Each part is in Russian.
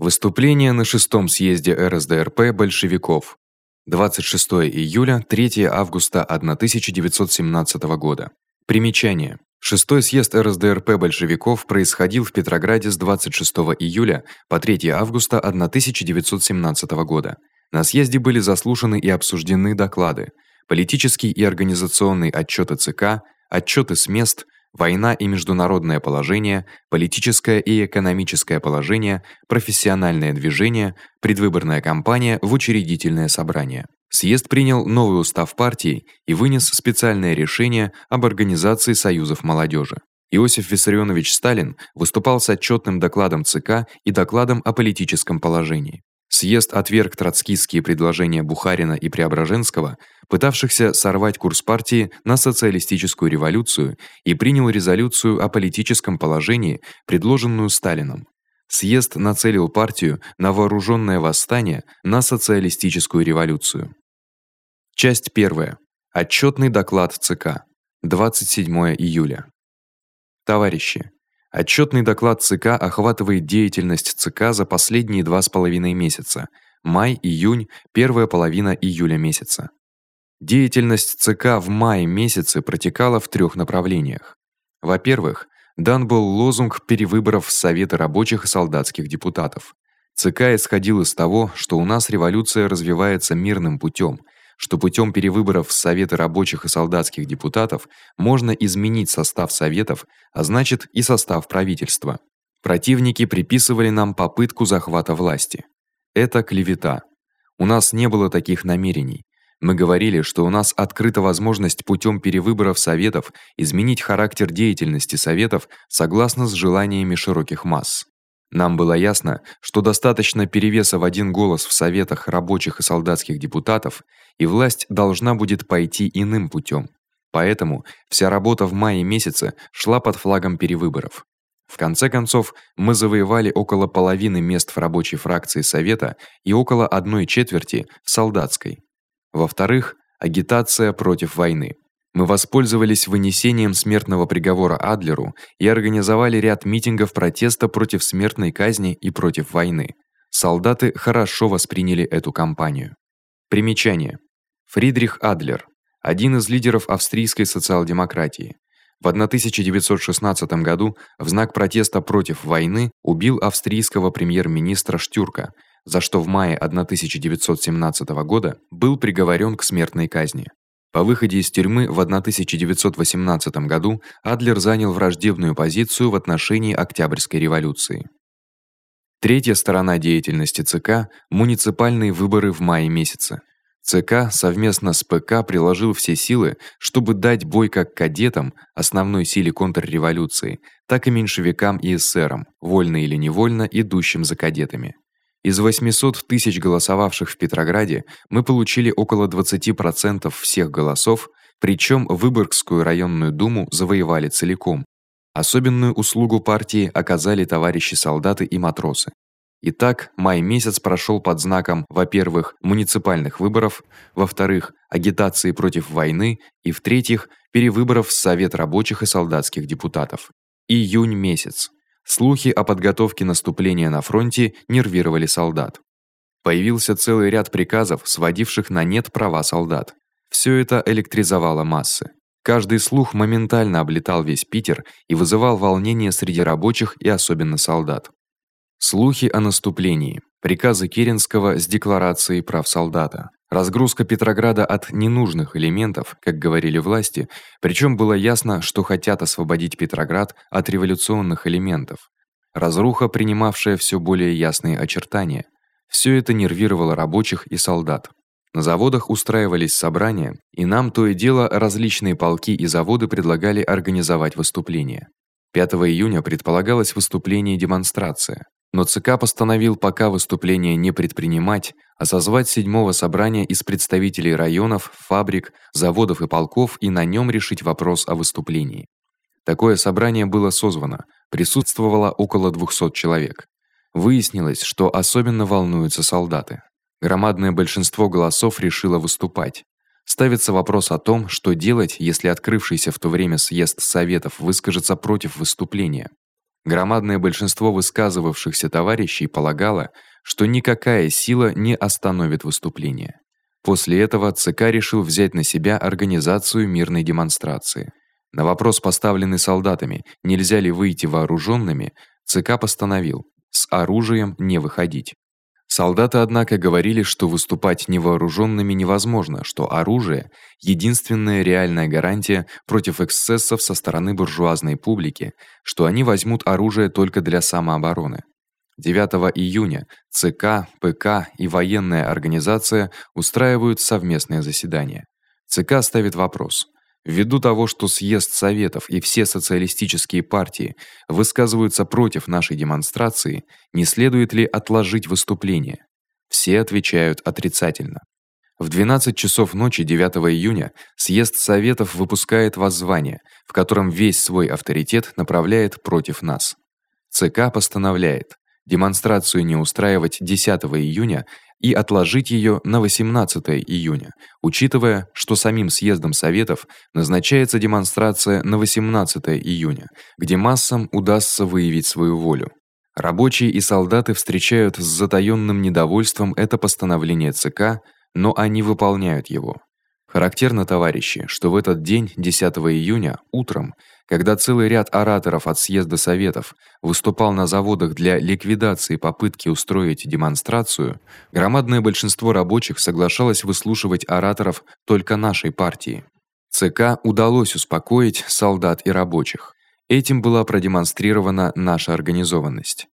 Выступление на шестом съезде РСДРП большевиков. 26 июля 3 августа 1917 года. Примечание: Шестой съезд РСДРП большевиков происходил в Петрограде с 26 июля по 3 августа 1917 года. На съезде были заслушаны и обсуждены доклады: политический и организационный отчёты ЦК, отчёты с мест, война и международное положение, политическое и экономическое положение, профессиональное движение, предвыборная кампания в учредительное собрание. Съезд принял новый устав партии и вынес специальное решение об организации союзов молодежи. Иосиф Виссарионович Сталин выступал с отчётным докладом ЦК и докладом о политическом положении. Съезд отверг троцкистские предложения Бухарина и Преображенского, пытавшихся сорвать курс партии на социалистическую революцию, и принял резолюцию о политическом положении, предложенную Сталиным. Съезд нацелил партию на вооружённое восстание, на социалистическую революцию. Часть 1. Отчётный доклад ЦК. 27 июля. Товарищи, отчётный доклад ЦК охватывает деятельность ЦК за последние два с половиной месяца: май-июнь, первая половина июля месяца. Деятельность ЦК в мае месяце протекала в трёх направлениях. Во-первых, дан был лозунг перевыборов в Советы рабочих и солдатских депутатов. ЦК исходил из того, что у нас революция развивается мирным путём, что путём перевыборов в Советы рабочих и солдатских депутатов можно изменить состав советов, а значит и состав правительства. Противники приписывали нам попытку захвата власти. Это клевета. У нас не было таких намерений. Мы говорили, что у нас открыта возможность путём перевыборов советов изменить характер деятельности советов согласно с желаниями широких масс. Нам было ясно, что достаточно перевеса в один голос в советах рабочих и солдатских депутатов, и власть должна будет пойти иным путём. Поэтому вся работа в мае месяце шла под флагом перевыборов. В конце концов, мы завоевали около половины мест в рабочей фракции совета и около одной четверти солдатской. Во-вторых, агитация против войны. Мы воспользовались вынесением смертного приговора Адлеру и организовали ряд митингов протеста против смертной казни и против войны. Солдаты хорошо восприняли эту кампанию. Примечание: Фридрих Адлер, один из лидеров австрийской социал-демократии. В 1916 году в знак протеста против войны убил австрийского премьер-министра Штюрка, за что в мае 1917 года был приговорен к смертной казни. По выходе из тюрьмы в 1918 году Адлер занял враждебную позицию в отношении Октябрьской революции. Третья сторона деятельности ЦК муниципальные выборы в мае месяце. ЦК совместно с ПК приложил все силы, чтобы дать бой как кадетам, основной силе контрреволюции, так и меньшевикам и эсерам, вольно или невольно идущим за кадетами. Из 800 тысяч голосовавших в Петрограде мы получили около 20% всех голосов, причём Выборгскую районную думу завоевали целиком. Особенную услугу партии оказали товарищи солдаты и матросы. Итак, май месяц прошёл под знаком, во-первых, муниципальных выборов, во-вторых, агитации против войны и в-третьих, перевыборов в Совет рабочих и солдатских депутатов. Июнь месяц. Слухи о подготовке наступления на фронте нервировали солдат. Появился целый ряд приказов, сводивших на нет права солдат. Всё это электризовало массы. Каждый слух моментально облетал весь Питер и вызывал волнение среди рабочих и особенно солдат. Слухи о наступлении, приказы Керенского с декларацией прав солдата, разгрузка Петрограда от ненужных элементов, как говорили власти, причём было ясно, что хотят освободить Петроград от революционных элементов. Разруха, принимавшая всё более ясные очертания. Всё это нервировало рабочих и солдат. На заводах устраивались собрания, и нам то и дело различные полки и заводы предлагали организовать выступления. 5 июня предполагалось выступление и демонстрация. Но ЦК постановил пока выступления не предпринимать, а созвать седьмого собрания из представителей районов, фабрик, заводов и полков и на нём решить вопрос о выступлении. Такое собрание было созвано, присутствовало около 200 человек. Выяснилось, что особенно волнуются солдаты. Громадное большинство голосов решило выступать. Ставится вопрос о том, что делать, если открывшийся в то время съезд советов выскажется против выступления. Громадное большинство высказывавшихся товарищей полагало, что никакая сила не остановит выступление. После этого ЦК решил взять на себя организацию мирной демонстрации. На вопрос, поставленный солдатами, нельзя ли выйти вооружёнными, ЦК постановил: с оружием не выходить. Солдаты однако говорили, что выступать невооружёнными невозможно, что оружие единственная реальная гарантия против эксцессов со стороны буржуазной публики, что они возьмут оружие только для самообороны. 9 июня ЦК, ПК и военная организация устраивают совместное заседание. ЦК ставит вопрос: Ввиду того, что съезд советов и все социалистические партии высказываются против нашей демонстрации, не следует ли отложить выступление? Все отвечают отрицательно. В 12 часов ночи 9 июня съезд советов выпускает воззвание, в котором весь свой авторитет направляет против нас. ЦК постановляет демонстрацию не устраивать 10 июня и отложить её на 18 июня, учитывая, что самим съездом советов назначается демонстрация на 18 июня, где массам удастся выявить свою волю. Рабочие и солдаты встречают с затаённым недовольством это постановление ЦК, но они выполняют его. Характерно, товарищи, что в этот день, 10 июня, утром, когда целый ряд ораторов от съезда советов выступал на заводах для ликвидации попытки устроить демонстрацию, громадное большинство рабочих соглашалось выслушивать ораторов только нашей партии. ЦК удалось успокоить солдат и рабочих. Этим была продемонстрирована наша организованность.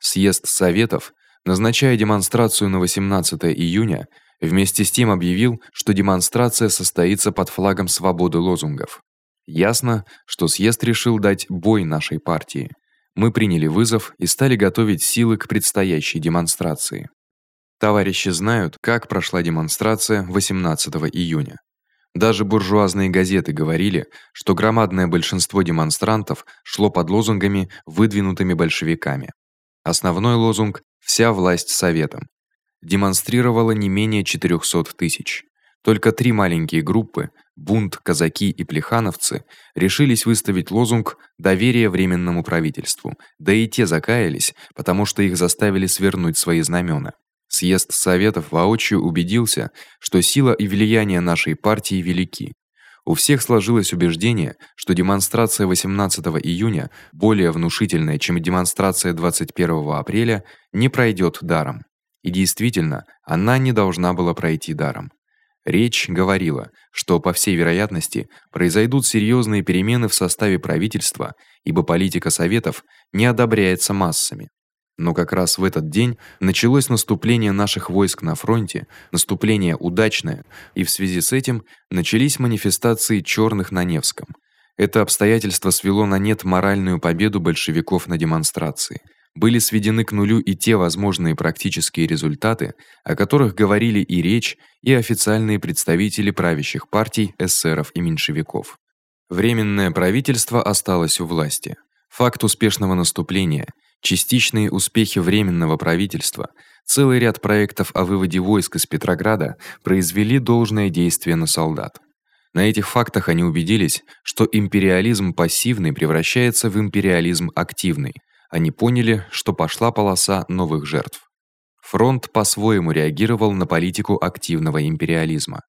Съезд советов, назначая демонстрацию на 18 июня, вместе с тем объявил, что демонстрация состоится под флагом свободы лозунгов. Ясно, что съезд решил дать бой нашей партии. Мы приняли вызов и стали готовить силы к предстоящей демонстрации. Товарищи знают, как прошла демонстрация 18 июня. Даже буржуазные газеты говорили, что громадное большинство демонстрантов шло под лозунгами, выдвинутыми большевиками. Основной лозунг вся власть советам демонстрировало не менее 400 тысяч. Только три маленькие группы бунт, казаки и плехановцы решились выставить лозунг доверия временному правительству. Да и те закаялись, потому что их заставили свернуть свои знамена. Съезд советов воочию убедился, что сила и влияние нашей партии велики. У всех сложилось убеждение, что демонстрация 18 июня, более внушительная, чем демонстрация 21 апреля, не пройдёт даром. И действительно, она не должна была пройти даром. Речь говорила, что по всей вероятности произойдут серьёзные перемены в составе правительства, ибо политика советов не одобряется массами. Но как раз в этот день началось наступление наших войск на фронте, наступление удачное, и в связи с этим начались манифестации чёрных на Невском. Это обстоятельство свело на нет моральную победу большевиков на демонстрации были сведены к нулю и те возможные практические результаты, о которых говорили и речь, и официальные представители правящих партий эсеров и меньшевиков. Временное правительство осталось у власти. Факт успешного наступления, частичные успехи временного правительства, целый ряд проектов о выводе войск из Петрограда произвели должное действие на солдат. На этих фактах они убедились, что империализм пассивный превращается в империализм активный, они поняли, что пошла полоса новых жертв. Фронт по-своему реагировал на политику активного империализма.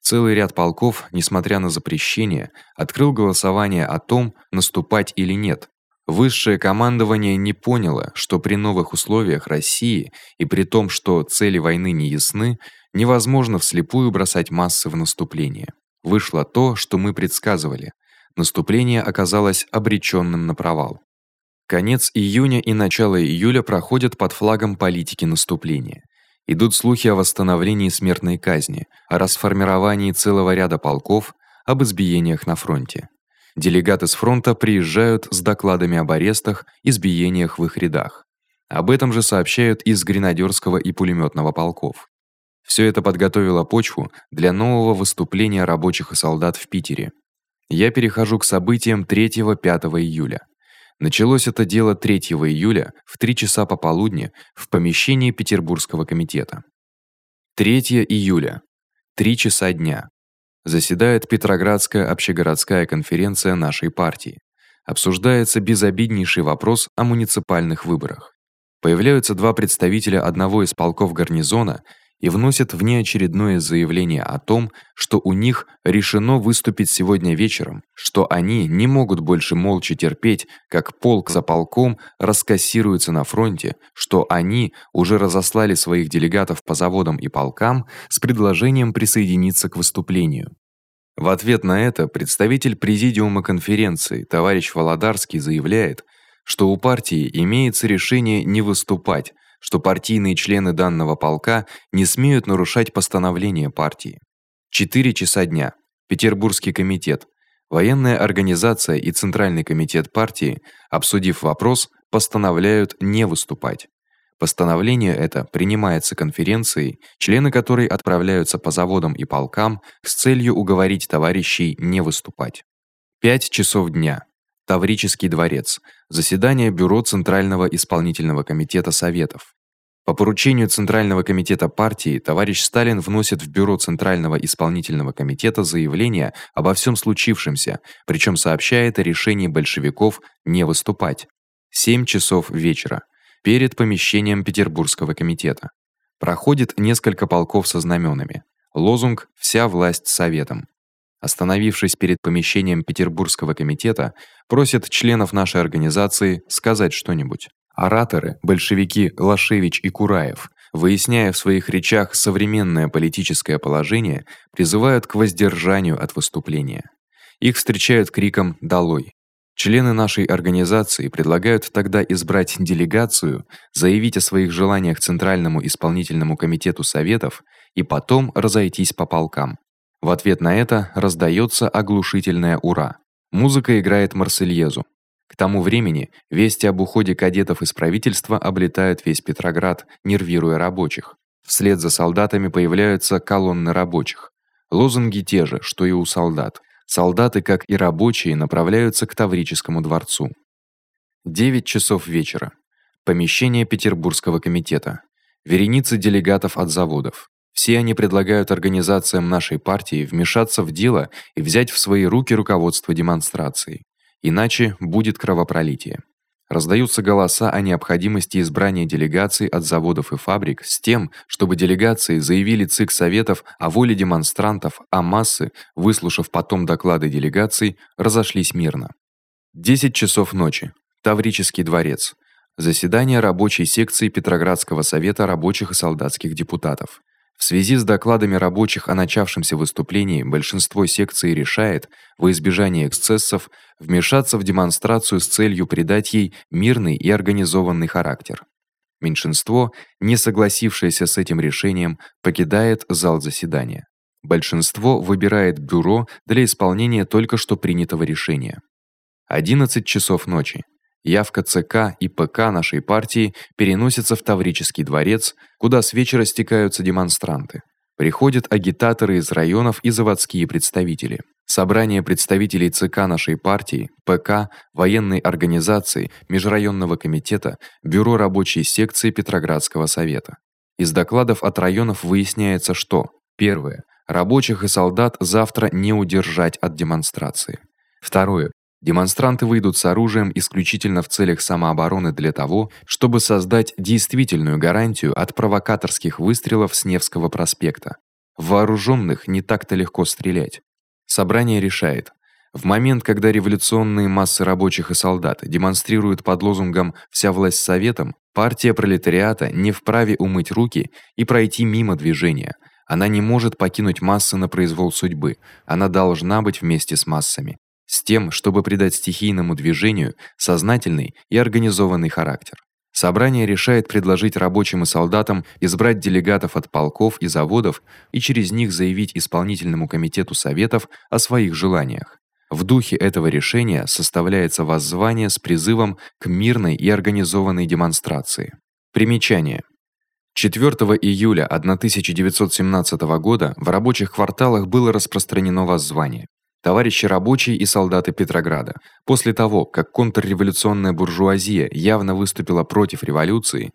Целый ряд полков, несмотря на запрещение, открыл голосование о том, наступать или нет. Высшее командование не поняло, что при новых условиях России и при том, что цели войны не ясны, невозможно вслепую бросать массы в наступление. Вышло то, что мы предсказывали. Наступление оказалось обречённым на провал. Конец июня и начало июля проходят под флагом политики наступления. Идут слухи о восстановлении смертной казни, о расформировании целого ряда полков, об избиениях на фронте. Делегаты с фронта приезжают с докладами об арестах, избиениях в их рядах. Об этом же сообщают из гренадерского и пулемётного полков. Всё это подготовило почву для нового выступления рабочих и солдат в Питере. Я перехожу к событиям 3-5 июля. Началось это дело 3 июля в 3 часа пополудни в помещении Петербургского комитета. 3 июля. 3 часа дня. Заседает Петроградская общегородская конференция нашей партии. Обсуждается безобиднейший вопрос о муниципальных выборах. Появляются два представителя одного из полков гарнизона и вносят внеочередное заявление о том, что у них решено выступить сегодня вечером, что они не могут больше молча терпеть, как полк за полком раскассируется на фронте, что они уже разослали своих делегатов по заводам и полкам с предложением присоединиться к выступлению. В ответ на это представитель президиума конференции товарищ Володарский заявляет, что у партии имеется решение не выступать, что партийные члены данного полка не смеют нарушать постановления партии. 4 часа дня. Петербургский комитет, военная организация и центральный комитет партии, обсудив вопрос, постановляют не выступать. Постановление это принимается конференцией, члены которой отправляются по заводам и полкам с целью уговорить товарищей не выступать. 5 часов дня. Таврический дворец. Заседание бюро Центрального исполнительного комитета советов. По поручению Центрального комитета партии товарищ Сталин вносит в бюро Центрального исполнительного комитета заявление обо всем случившемся, причем сообщает о решении большевиков не выступать. 7 часов вечера. Перед помещением Петербургского комитета. Проходит несколько полков со знаменами. Лозунг вся власть советом. Остановившись перед помещением Петербургского комитета, просят членов нашей организации сказать что-нибудь. Ораторы, большевики Лашевич и Кураев, выясняя в своих речах современное политическое положение, призывают к воздержанию от выступления. Их встречают криком "Долой!". Члены нашей организации предлагают тогда избрать делегацию, заявить о своих желаниях Центральному исполнительному комитету советов и потом разойтись по полкам. В ответ на это раздаётся оглушительное ура. Музыка играет Марсельезу. К тому времени вести об уходе кадетов из правительства облетают весь Петроград, нервируя рабочих. Вслед за солдатами появляются колонны рабочих. Лозунги те же, что и у солдат. Солдаты, как и рабочие, направляются к Таврическому дворцу. 9 часов вечера. Помещение Петербургского комитета. Вереница делегатов от заводов. Все они предлагают организациям нашей партии вмешаться в дело и взять в свои руки руководство демонстрацией иначе будет кровопролитие. Раздаются голоса о необходимости избрания делегаций от заводов и фабрик с тем, чтобы делегации заявили ЦИК советов о воле демонстрантов, а массы, выслушав потом доклады делегаций, разошлись мирно. 10 часов ночи. Таврический дворец. Заседание рабочей секции Петроградского совета рабочих и солдатских депутатов. В связи с докладами рабочих о начавшемся выступлении большинство секций решает во избежание эксцессов вмешаться в демонстрацию с целью придать ей мирный и организованный характер. Меньшинство, не согласившееся с этим решением, покидает зал заседания. Большинство выбирает бюро для исполнения только что принятого решения. 11 часов ночи. Явка ЦК и ПК нашей партии переносится в Таврический дворец, куда с вечера стекаются демонстранты. Приходят агитаторы из районов и заводские представители. Собрание представителей ЦК нашей партии, ПК, военной организации, межрайонного комитета, бюро рабочей секции Петроградского совета. Из докладов от районов выясняется, что: первое рабочих и солдат завтра не удержать от демонстрации. Второе Демонстранты выйдут с оружием исключительно в целях самообороны для того, чтобы создать действительную гарантию от провокаторских выстрелов с Невского проспекта. Вооружённых не так-то легко стрелять. Собрание решает: в момент, когда революционные массы рабочих и солдат демонстрируют под лозунгом вся власть советам, партия пролетариата не вправе умыть руки и пройти мимо движения. Она не может покинуть массы на произвол судьбы. Она должна быть вместе с массами с тем, чтобы придать стихийному движению сознательный и организованный характер. Собрание решает предложить рабочим и солдатам избрать делегатов от полков и заводов и через них заявить исполнительному комитету советов о своих желаниях. В духе этого решения составляется воззвание с призывом к мирной и организованной демонстрации. Примечание: 4 июля 1917 года в рабочих кварталах было распространено воззвание товарищи рабочие и солдаты Петрограда. После того, как контрреволюционная буржуазия явно выступила против революции,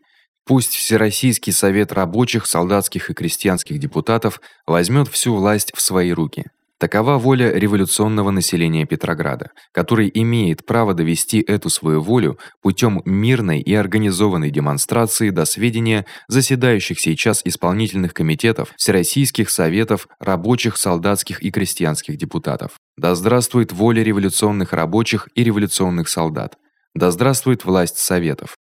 пусть Всероссийский совет рабочих, солдатских и крестьянских депутатов возьмёт всю власть в свои руки. Такова воля революционного населения Петрограда, который имеет право довести эту свою волю путём мирной и организованной демонстрации до сведения заседающих сейчас исполнительных комитетов, всероссийских советов рабочих, солдатских и крестьянских депутатов. Да здравствует воля революционных рабочих и революционных солдат. Да здравствует власть советов.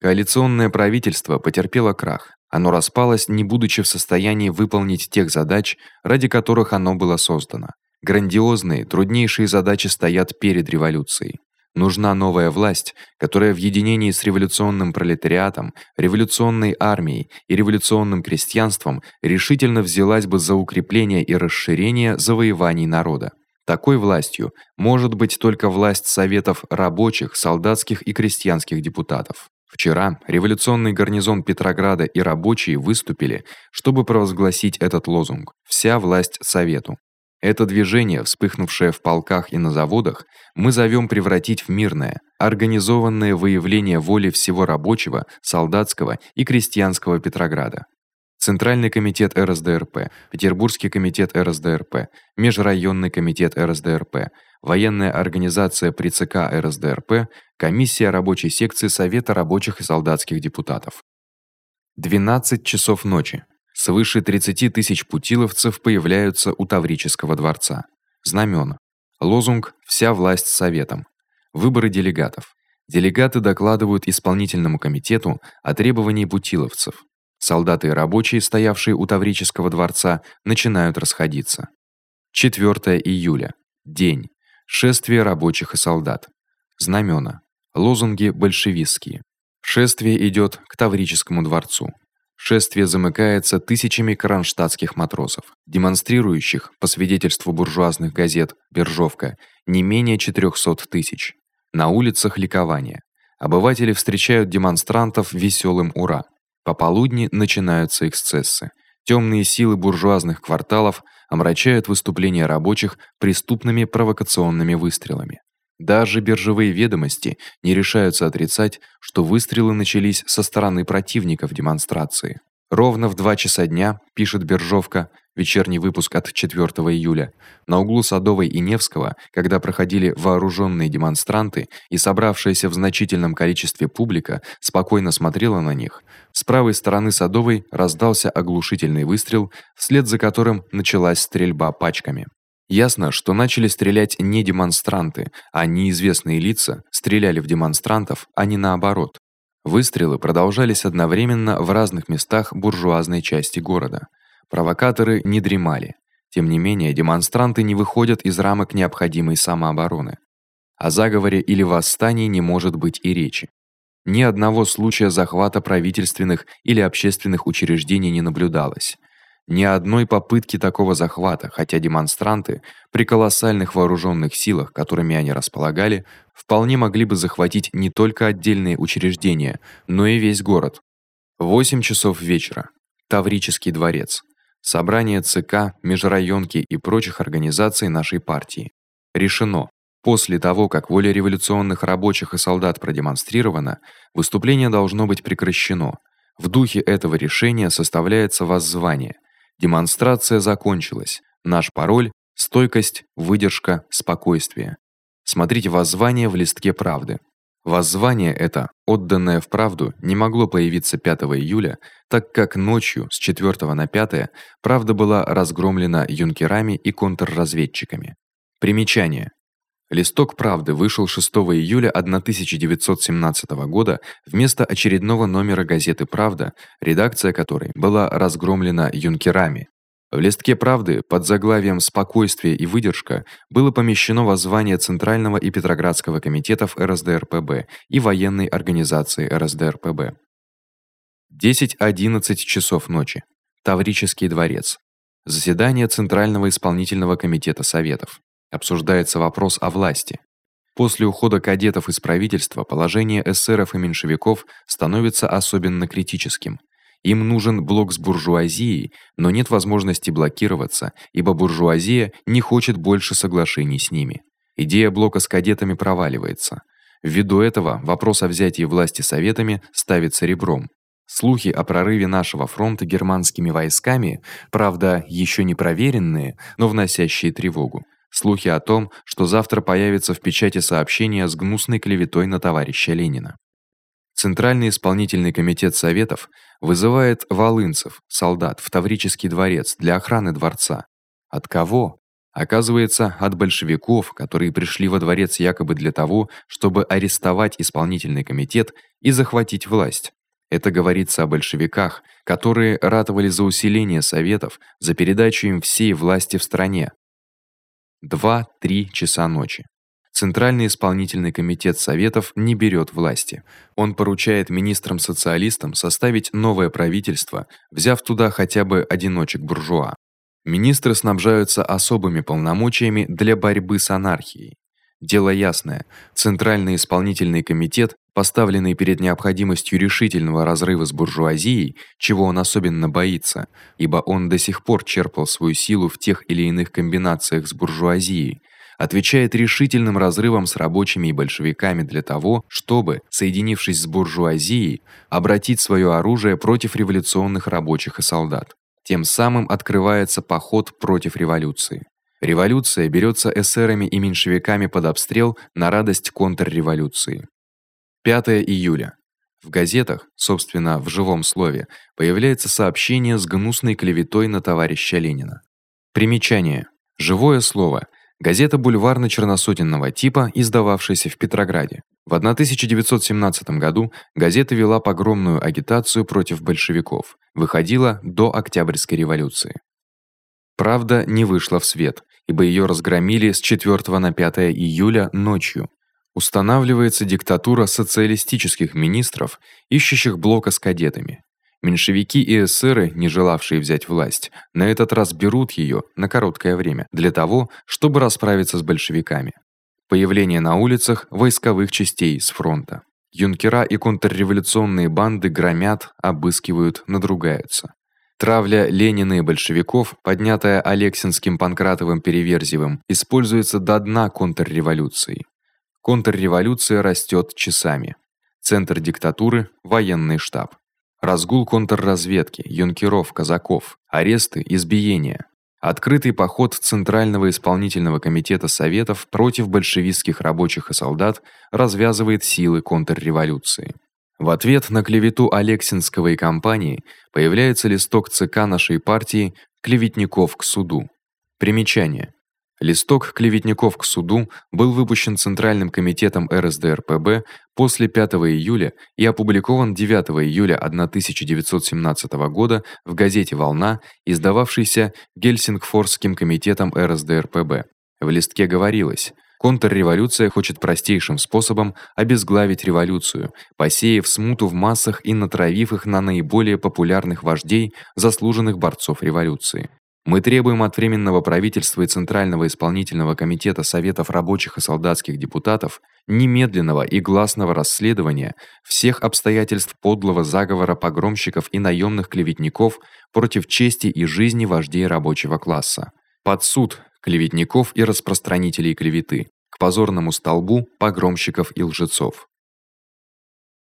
Коалиционное правительство потерпело крах. Оно распалось, не будучи в состоянии выполнить тех задач, ради которых оно было создано. Грандиозные, труднейшие задачи стоят перед революцией. Нужна новая власть, которая в единении с революционным пролетариатом, революционной армией и революционным крестьянством решительно взялась бы за укрепление и расширение завоеваний народа. Такой властью может быть только власть советов рабочих, солдатских и крестьянских депутатов. Вчера революционный гарнизон Петрограда и рабочие выступили, чтобы провозгласить этот лозунг: вся власть совету. Это движение, вспыхнувшее в полках и на заводах, мы зовём превратить в мирное, организованное выявление воли всего рабочего, солдатского и крестьянского Петрограда. Центральный комитет РСДРП, Петербургский комитет РСДРП, Межрайонный комитет РСДРП, военная организация при ЦК РСДРП, комиссия рабочей секции Совета рабочих и солдатских депутатов. 12 часов ночи. Свыше 30 тысяч путиловцев появляются у Таврического дворца. Знамена. Лозунг «Вся власть советом». Выборы делегатов. Делегаты докладывают исполнительному комитету о требовании путиловцев. Солдаты и рабочие, стоявшие у Таврического дворца, начинают расходиться. 4 июля. День. Шествие рабочих и солдат. Знамена. Лозунги большевистские. Шествие идёт к Таврическому дворцу. Шествие замыкается тысячами кронштадтских матросов, демонстрирующих, по свидетельству буржуазных газет Биржовка, не менее 400 тысяч. На улицах ликование. Обыватели встречают демонстрантов весёлым ура. По полудни начинаются эксцессы. Тёмные силы буржуазных кварталов омрачают выступления рабочих преступными провокационными выстрелами. Даже биржевые ведомости не решаются отрицать, что выстрелы начались со стороны противников демонстрации. Ровно в 2 часа дня, пишет Биржовка, вечерний выпуск от 4 июля, на углу Садовой и Невского, когда проходили вооружённые демонстранты и собравшаяся в значительном количестве публика спокойно смотрела на них, с правой стороны Садовой раздался оглушительный выстрел, вслед за которым началась стрельба пачками. Ясно, что начали стрелять не демонстранты, а неизвестные лица стреляли в демонстрантов, а не наоборот. Выстрелы продолжались одновременно в разных местах буржуазной части города. Провокаторы не дремали. Тем не менее, демонстранты не выходят из рамок необходимой самообороны. О заговоре или восстании не может быть и речи. Ни одного случая захвата правительственных или общественных учреждений не наблюдалось ни одной попытки такого захвата, хотя демонстранты при колоссальных вооружённых силах, которыми они располагали, вполне могли бы захватить не только отдельные учреждения, но и весь город. 8 часов вечера. Таврический дворец. Собрание ЦК, межрайонки и прочих организаций нашей партии. Решено: после того, как воля революционных рабочих и солдат продемонстрирована, выступление должно быть прекращено. В духе этого решения составляется воззвание Демонстрация закончилась. Наш пароль стойкость, выдержка, спокойствие. Смотрите воззвание в листке Правды. Воззвание это, отданное в Правду, не могло появиться 5 июля, так как ночью с 4 на 5 Правда была разгромлена юнкерами и контрразведчиками. Примечание: Листок Правды вышел 6 июля 1917 года вместо очередного номера газеты Правда, редакция которой была разгромлена юнкерами. В листке Правды под заглавием Спокойствие и выдержка было помещено воззвание Центрального и Петроградского комитетов РСДРПб и военной организации РСДРПб. 10:11 часов ночи. Таврический дворец. Заседание Центрального исполнительного комитета советов обсуждается вопрос о власти. После ухода кадетов из правительства положение эсеров и меньшевиков становится особенно критическим. Им нужен блок с буржуазией, но нет возможности блокироваться, ибо буржуазия не хочет больше соглашений с ними. Идея блока с кадетами проваливается. Ввиду этого вопрос о взятии власти советами ставится ребром. Слухи о прорыве нашего фронта германскими войсками, правда, ещё не проверенные, но вносящие тревогу. Слухи о том, что завтра появится в печати сообщение с гнусной клеветой на товарища Ленина. Центральный исполнительный комитет советов вызывает волынцев, солдат в Таврический дворец для охраны дворца. От кого? Оказывается, от большевиков, которые пришли во дворец якобы для того, чтобы арестовать исполнительный комитет и захватить власть. Это говорится о большевиках, которые ратовали за усиление советов, за передачу им всей власти в стране. 2-3 часа ночи. Центральный исполнительный комитет советов не берет власти. Он поручает министрам-социалистам составить новое правительство, взяв туда хотя бы одиночек-буржуа. Министры снабжаются особыми полномочиями для борьбы с анархией. Дело ясное. Центральный исполнительный комитет, поставленный перед необходимостью решительного разрыва с буржуазией, чего он особенно боится, ибо он до сих пор черпал свою силу в тех или иных комбинациях с буржуазией, отвечает решительным разрывом с рабочими и большевиками для того, чтобы, соединившись с буржуазией, обратить своё оружие против революционных рабочих и солдат. Тем самым открывается поход против революции. Революция берётся эсерами и меньшевиками под обстрел на радость контрреволюции. 5 июля. В газетах, собственно, в живом слове, появляется сообщение с гнусной клеветой на товарища Ленина. Примечание: живое слово газета бульварно-черносотенного типа, издававшаяся в Петрограде. В 1917 году газета вела погромную агитацию против большевиков, выходила до Октябрьской революции. Правда не вышла в свет, ибо её разгромили с 4 на 5 июля ночью. Устанавливается диктатура социалистических министров, ищущих блока с кадетами. Меньшевики и эсеры, не желавшие взять власть, на этот раз берут её на короткое время для того, чтобы расправиться с большевиками. Появление на улицах войсковых частей с фронта. Юнкера и контрреволюционные банды громят, обыскивают, надругаются. Травля Ленина и большевиков, поднятая Алексинским Панкратовым Переверзевым, используется до дна контрреволюции. Контрреволюция растёт часами. Центр диктатуры военный штаб. Разгул контрразведки, юнкеров, казаков, аресты, избиения. Открытый поход Центрального исполнительного комитета советов против большевистских рабочих и солдат развязывает силы контрреволюции. В ответ на клевету Алексинского и компании появляется листок ЦК нашей партии Клеветников к суду. Примечание: Листок клеветников к суду был выпущен Центральным комитетом РСДРПб после 5 июля и опубликован 9 июля 1917 года в газете Волна, издававшейся Гельсингфорским комитетом РСДРПб. В листке говорилось: Контрреволюция хочет простейшим способом обезглавить революцию, посеяв смуту в массах и натравив их на наиболее популярных вождей, заслуженных борцов революции. Мы требуем от временного правительства и Центрального исполнительного комитета советов рабочих и солдатских депутатов немедленного и гласного расследования всех обстоятельств подлого заговора погромщиков и наёмных клеветников против чести и жизни вождей рабочего класса. Под суд клеветников и распространителей клеветы, к позорному столбу погромщиков и лжецов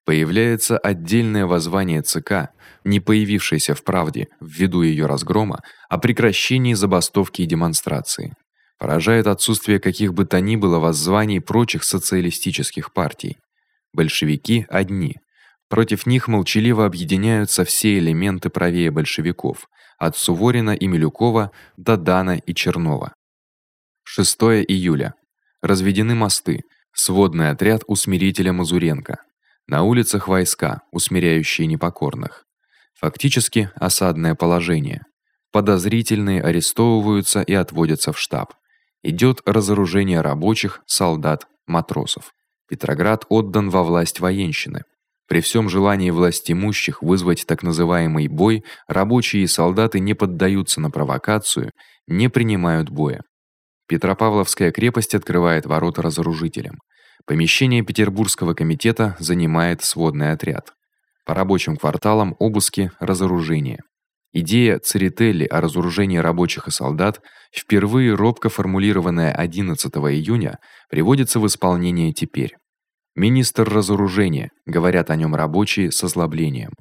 появляется отдельное воззвание ЦК, не появившееся в правде ввиду её разгрома, о прекращении забастовки и демонстрации. Поражает отсутствие каких бы то ни было воззваний прочих социалистических партий. Большевики одни. Против них молчаливо объединяются все элементы правее большевиков, от Суворина и Милюкова до Дана и Чернова. 6 июля. Разведены мосты. Сводный отряд усмирителя Мазуренко. На улицах войска, усмиряющие непокорных. Фактически осадное положение. Подозрительные арестовываются и отводятся в штаб. Идёт разоружение рабочих, солдат, матросов. Петроград отдан во власть военщины. При всем желании властимущих вызвать так называемый бой, рабочие и солдаты не поддаются на провокацию, не принимают боя. Петропавловская крепость открывает ворота разоружителям. Помещение Петербургского комитета занимает сводный отряд. По рабочим кварталам обыски, разоружение. Идея Церетели о разоружении рабочих и солдат, впервые робко формулированная 11 июня, приводится в исполнение теперь. Министр разоружения, говорят о нём рабочие с озлоблением.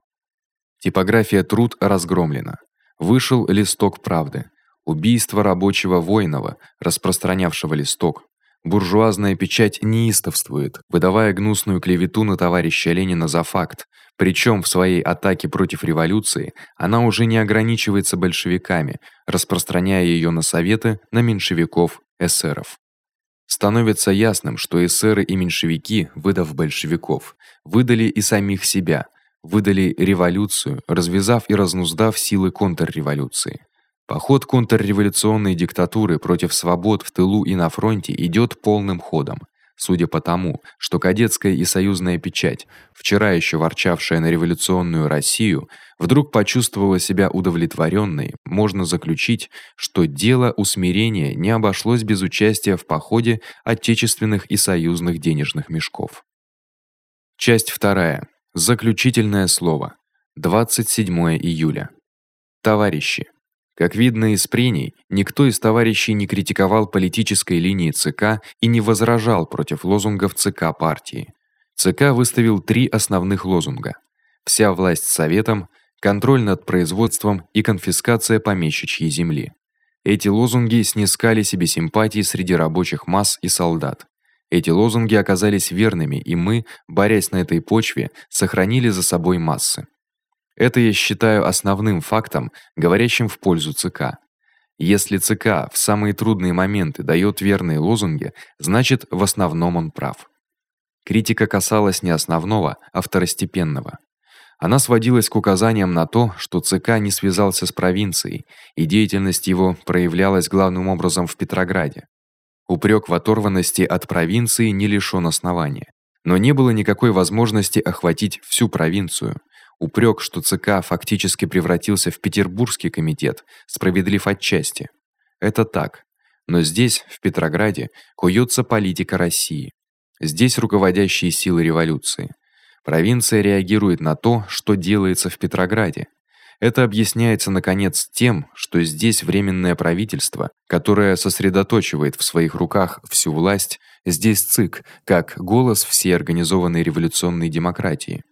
Типография Труд разгромлена. Вышел листок правды. Убийство рабочего воинова, распространявшего листок. Буржуазная печать неистовствует, выдавая гнусную клевету на товарища Ленина за факт. Причём в своей атаке против революции она уже не ограничивается большевиками, распространяя её на советы, на меньшевиков, эсеров. Становится ясным, что эсеры и меньшевики, выдав большевиков, выдали и самих себя, выдали революцию, развязав и разнуздав силы контрреволюции. Поход контрреволюционной диктатуры против свобод в тылу и на фронте идёт полным ходом. Судя по тому, что кадетская и союзная печать, вчера ещё ворчавшая на революционную Россию, вдруг почувствовала себя удовлетворённой, можно заключить, что дело усмирения не обошлось без участия в походе отечественных и союзных денежных мешков. Часть вторая. Заключительное слово. 27 июля. Товарищи, как видно из прений, никто из товарищей не критиковал политической линии ЦК и не возражал против лозунгов ЦК партии. ЦК выставил три основных лозунга: вся власть советом, контроль над производством и конфискация помещичьей земли. Эти лозунги снискали себе симпатии среди рабочих масс и солдат. Эти лозунги оказались верными, и мы, борясь на этой почве, сохранили за собой массы. Это я считаю основным фактом, говорящим в пользу ЦК. Если ЦК в самые трудные моменты даёт верные лозунги, значит, в основном он прав. Критика касалась не основного, а второстепенного. Она сводилась к указаниям на то, что ЦК не связался с провинцией, и деятельность его проявлялась главным образом в Петрограде. Упрёк в оторванности от провинции не лишён основания, но не было никакой возможности охватить всю провинцию. Упрек, что ЦК фактически превратился в Петербургский комитет, справедлив отчасти. Это так. Но здесь, в Петрограде, куется политика России. Здесь руководящие силы революции. Провинция реагирует на то, что делается в Петрограде. Это объясняется наконец тем, что здесь временное правительство, которое сосредотачивает в своих руках всю власть, здесь ЦИК, как голос всей организованной революционной демократии.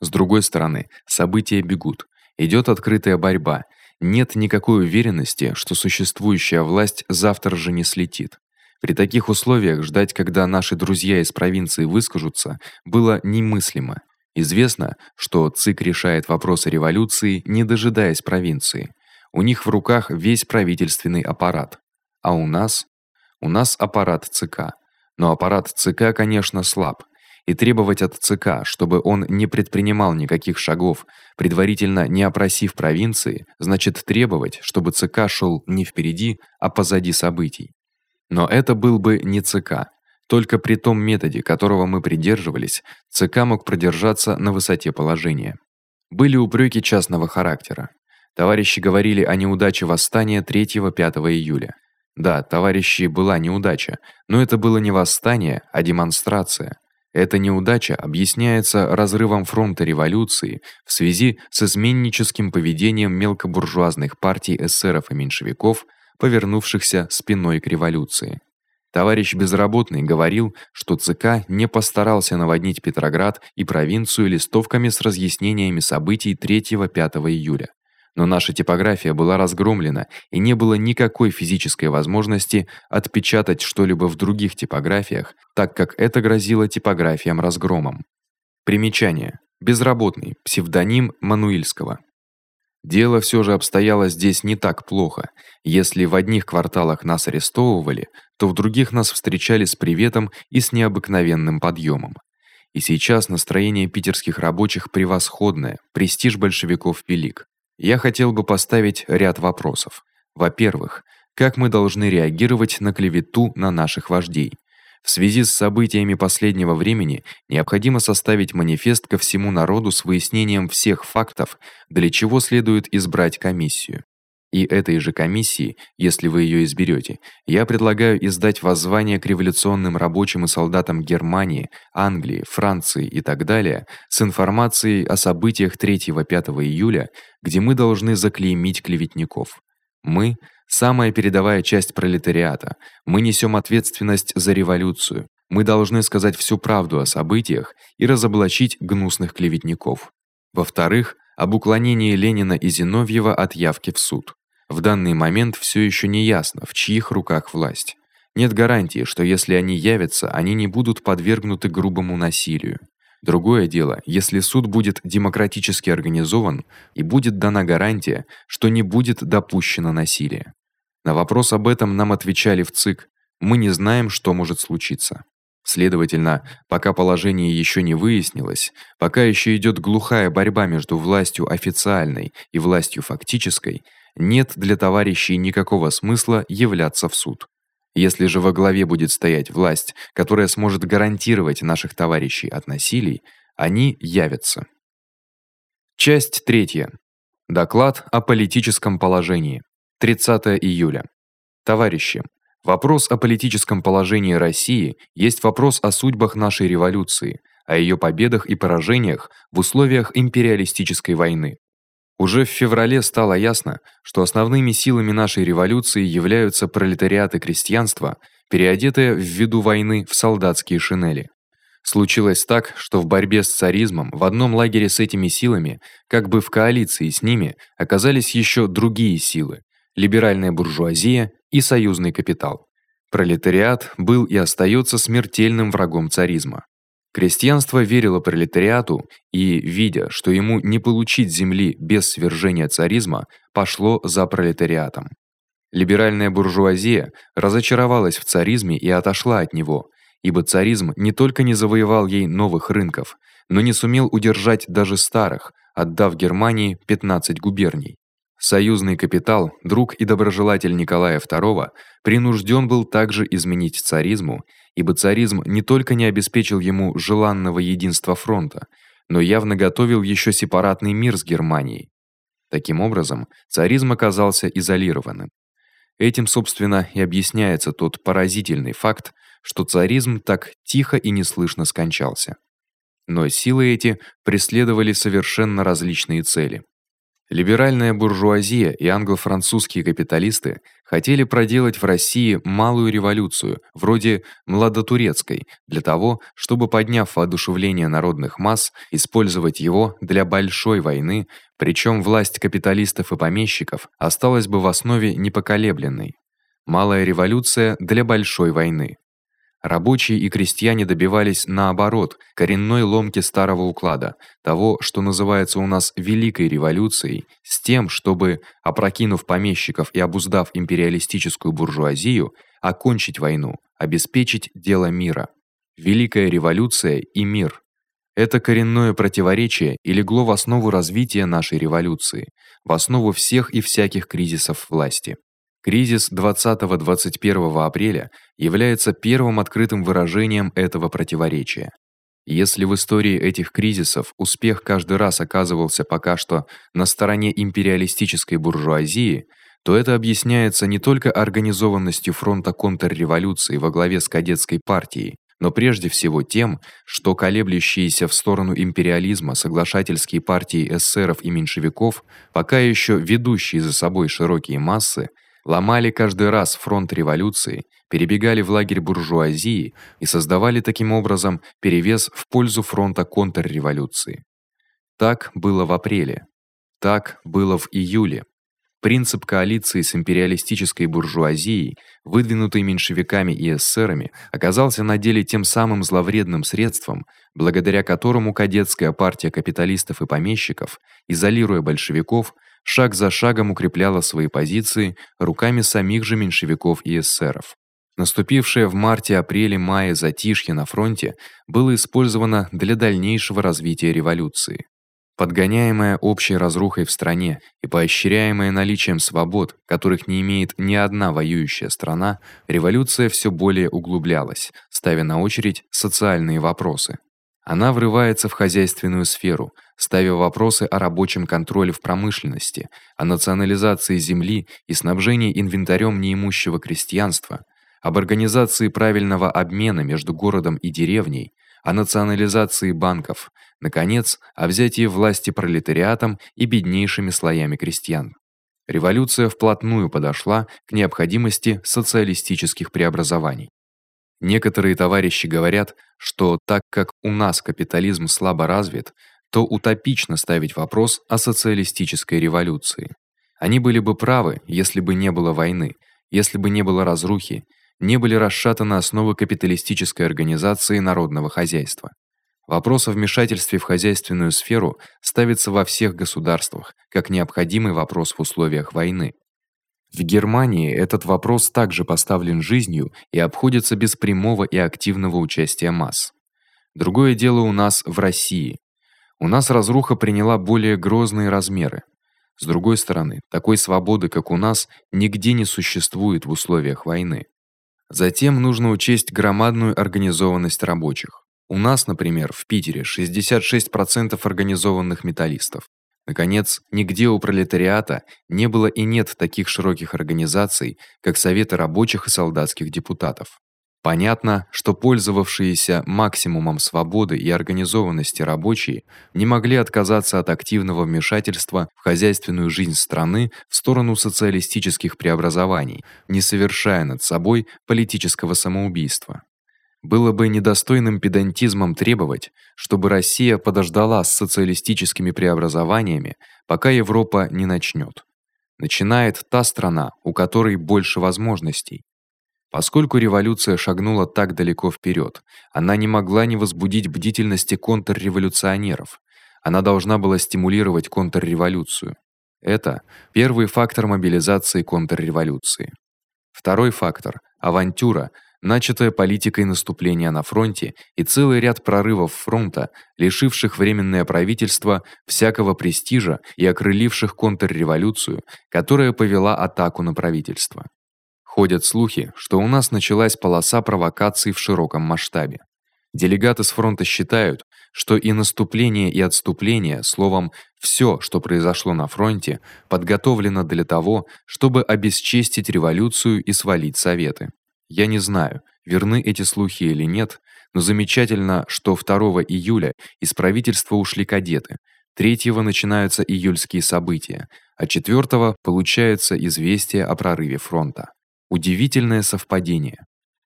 С другой стороны, события бегут. Идёт открытая борьба. Нет никакой уверенности, что существующая власть завтра же не слетит. При таких условиях ждать, когда наши друзья из провинции выскажутся, было немыслимо. Известно, что ЦИК решает вопросы революции, не дожидаясь провинции. У них в руках весь правительственный аппарат. А у нас, у нас аппарат ЦК. Но аппарат ЦК, конечно, слаб и требовать от ЦК, чтобы он не предпринимал никаких шагов, предварительно не опросив провинции, значит требовать, чтобы ЦК шёл не впереди, а позади событий. Но это был бы не ЦК. Только при том методе, которого мы придерживались, ЦК мог продержаться на высоте положения. Были упреки частного характера. Товарищи говорили о неудаче восстания 3-5 июля. Да, товарищи, была неудача, но это было не восстание, а демонстрация. Эта неудача объясняется разрывом фронта революции в связи с изменническим поведением мелкобуржуазных партий эсеров и меньшевиков, повернувшихся спиной к революции. Товарищ безработный говорил, что ЦК не постарался наводнить Петроград и провинцию листовками с разъяснениями событий 3-5 июля но наша типография была разгромлена, и не было никакой физической возможности отпечатать что-либо в других типографиях, так как это грозило типографиям разгромом. Примечание: безработный псевдоним Мануильского. Дело всё же обстояло здесь не так плохо. Если в одних кварталах нас арестовывали, то в других нас встречали с приветом и с необыкновенным подъёмом. И сейчас настроение питерских рабочих превосходное, престиж большевиков велик. Я хотел бы поставить ряд вопросов. Во-первых, как мы должны реагировать на клевету на наших вождей? В связи с событиями последнего времени необходимо составить манифест ко всему народу с выяснением всех фактов, для чего следует избрать комиссию. И этой же комиссии, если вы её изберёте, я предлагаю издать воззвание к революционным рабочим и солдатам Германии, Англии, Франции и так далее с информацией о событиях 3-5 июля, где мы должны заклеймить клеветников. Мы самая передовая часть пролетариата. Мы несём ответственность за революцию. Мы должны сказать всю правду о событиях и разоблачить гнусных клеветников. Во-вторых, об уклонении Ленина и Зиновьева от явки в суд. В данный момент всё ещё не ясно, в чьих руках власть. Нет гарантии, что если они явятся, они не будут подвергнуты грубому насилию. Другое дело, если суд будет демократически организован и будет дана гарантия, что не будет допущено насилие. На вопрос об этом нам отвечали в ЦИК: мы не знаем, что может случиться. Следовательно, пока положение ещё не выяснилось, пока ещё идёт глухая борьба между властью официальной и властью фактической, нет для товарищей никакого смысла являться в суд. Если же во главе будет стоять власть, которая сможет гарантировать наших товарищей от насилий, они явятся. Часть третья. Доклад о политическом положении. 30 июля. Товарищи, вопрос о политическом положении России есть вопрос о судьбах нашей революции, о её победах и поражениях в условиях империалистической войны. Уже в феврале стало ясно, что основными силами нашей революции являются пролетариат и крестьянство, переодетые в виду войны в солдатские шинели. Случилось так, что в борьбе с царизмом в одном лагере с этими силами, как бы в коалиции с ними, оказались ещё другие силы: либеральная буржуазия и союзный капитал. Пролетариат был и остаётся смертельным врагом царизма. Крестьянство верило пролетариату и, видя, что ему не получить земли без свержения царизма, пошло за пролетариатом. Либеральная буржуазия разочаровалась в царизме и отошла от него, ибо царизм не только не завоевал ей новых рынков, но не сумел удержать даже старых, отдав Германии 15 губерний. Союзный капитал, друг и доброжелатель Николая II, принужден был также изменить царизму ибо царизм не только не обеспечил ему желанного единства фронта, но явно готовил ещё сепаратный мир с Германией. Таким образом, царизм оказался изолированным. Этим, собственно, и объясняется тот поразительный факт, что царизм так тихо и неслышно скончался. Но силы эти преследовали совершенно различные цели. Либеральная буржуазия и англо-французские капиталисты хотели проделать в России малую революцию, вроде младотурецкой, для того, чтобы подняв воодушевление народных масс, использовать его для большой войны, причём власть капиталистов и помещиков осталась бы в основе непоколебленной. Малая революция для большой войны. Рабочие и крестьяне добивались наоборот коренной ломки старого уклада, того, что называется у нас великой революцией, с тем, чтобы, опрокинув помещиков и обуздав империалистическую буржуазию, окончить войну, обеспечить дело мира. Великая революция и мир это коренное противоречие и легло в основу развития нашей революции, в основу всех и всяких кризисов власти. Кризис 20-21 апреля является первым открытым выражением этого противоречия. Если в истории этих кризисов успех каждый раз оказывался пока что на стороне империалистической буржуазии, то это объясняется не только организованностью фронта контрреволюции во главе с кадетской партией, но прежде всего тем, что колеблющиеся в сторону империализма соглашательские партии эсеров и меньшевиков, пока ещё ведущие за собой широкие массы, ломали каждый раз фронт революции, перебегали в лагерь буржуазии и создавали таким образом перевес в пользу фронта контрреволюции. Так было в апреле. Так было в июле. Принцип коалиции с империалистической буржуазией, выдвинутый меньшевиками и эсерами, оказался на деле тем самым зловредным средством, благодаря которому кадетская партия капиталистов и помещиков, изолируя большевиков, шаг за шагом укрепляла свои позиции руками самих же меньшевиков и эсеров. Наступившее в марте-апреле-мае затишье на фронте было использовано для дальнейшего развития революции. Подгоняемая общей разрухой в стране и поощряемая наличием свобод, которых не имеет ни одна воюющая страна, революция всё более углублялась, ставя на очередь социальные вопросы. Она врывается в хозяйственную сферу, ставя вопросы о рабочем контроле в промышленности, о национализации земли и снабжении инвентарём неимущего крестьянства, об организации правильного обмена между городом и деревней, о национализации банков, наконец, о взятии власти пролетариатом и беднейшими слоями крестьян. Революция вплотную подошла к необходимости социалистических преобразований. Некоторые товарищи говорят, что так как у нас капитализм слабо развит, то утопично ставить вопрос о социалистической революции. Они были бы правы, если бы не было войны, если бы не было разрухи, не были расшатаны основы капиталистической организации народного хозяйства. Вопрос о вмешательстве в хозяйственную сферу ставится во всех государствах как необходимый вопрос в условиях войны. В Германии этот вопрос также поставлен жизнью и обходится без прямого и активного участия масс. Другое дело у нас в России. У нас разруха приняла более грозные размеры. С другой стороны, такой свободы, как у нас, нигде не существует в условиях войны. Затем нужно учесть громадную организованность рабочих. У нас, например, в Питере 66% организованных металлистов. Наконец, нигде у пролетариата не было и нет таких широких организаций, как советы рабочих и солдатских депутатов. Понятно, что пользовавшиеся максимумом свободы и организованности рабочие не могли отказаться от активного вмешательства в хозяйственную жизнь страны в сторону социалистических преобразований, не совершая над собой политического самоубийства. Было бы недостойным педантизмом требовать, чтобы Россия подождала с социалистическими преобразованиями, пока Европа не начнёт. Начинает та страна, у которой больше возможностей. Поскольку революция шагнула так далеко вперёд, она не могла не возбудить бдительности контрреволюционеров. Она должна была стимулировать контрреволюцию. Это первый фактор мобилизации контрреволюции. Второй фактор авантюра начатая политикой наступления на фронте и целый ряд прорывов фронта, лишивших временное правительство всякого престижа и окрыливших контрреволюцию, которая повела атаку на правительство. Ходят слухи, что у нас началась полоса провокаций в широком масштабе. Делегаты с фронта считают, что и наступление, и отступление, словом, всё, что произошло на фронте, подготовлено для того, чтобы обесчестить революцию и свалить советы. Я не знаю, верны эти слухи или нет, но замечательно, что 2 июля из правительства ушли кадеты. 3 начинаются июльские события, а 4 получается известие о прорыве фронта. Удивительное совпадение.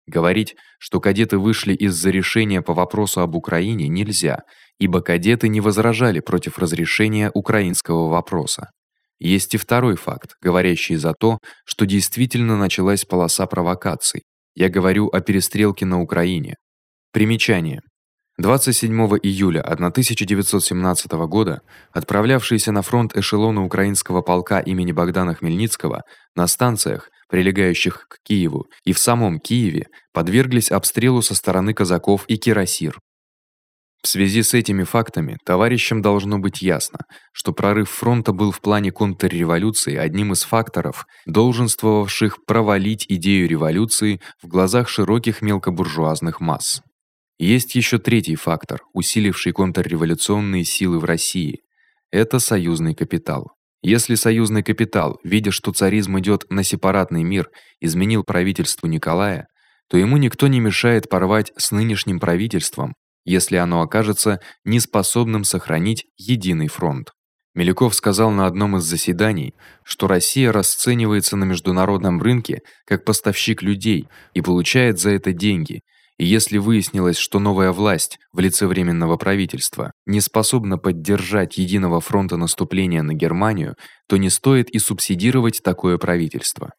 Говорить, что кадеты вышли из-за решения по вопросу об Украине нельзя, ибо кадеты не возражали против разрешения украинского вопроса. Есть и второй факт, говорящий за то, что действительно началась полоса провокаций. Я говорю о перестрелке на Украине. Примечание. 27 июля 1917 года отправлявшиеся на фронт эшелоны украинского полка имени Богдана Хмельницкого на станциях, прилегающих к Киеву, и в самом Киеве подверглись обстрелу со стороны казаков и кирасир. В связи с этими фактами товарищам должно быть ясно, что прорыв фронта был в плане контрреволюции одним из факторов, долженствовавших провалить идею революции в глазах широких мелкобуржуазных масс. Есть ещё третий фактор, усиливший контрреволюционные силы в России это союзный капитал. Если союзный капитал, видя, что царизм идёт на сепаратный мир, изменил правительству Николая, то ему никто не мешает порвать с нынешним правительством если оно окажется неспособным сохранить единый фронт. Меляков сказал на одном из заседаний, что Россия расценивается на международном рынке как поставщик людей и получает за это деньги. И если выяснилось, что новая власть в лице временного правительства не способна поддержать единого фронта наступления на Германию, то не стоит и субсидировать такое правительство.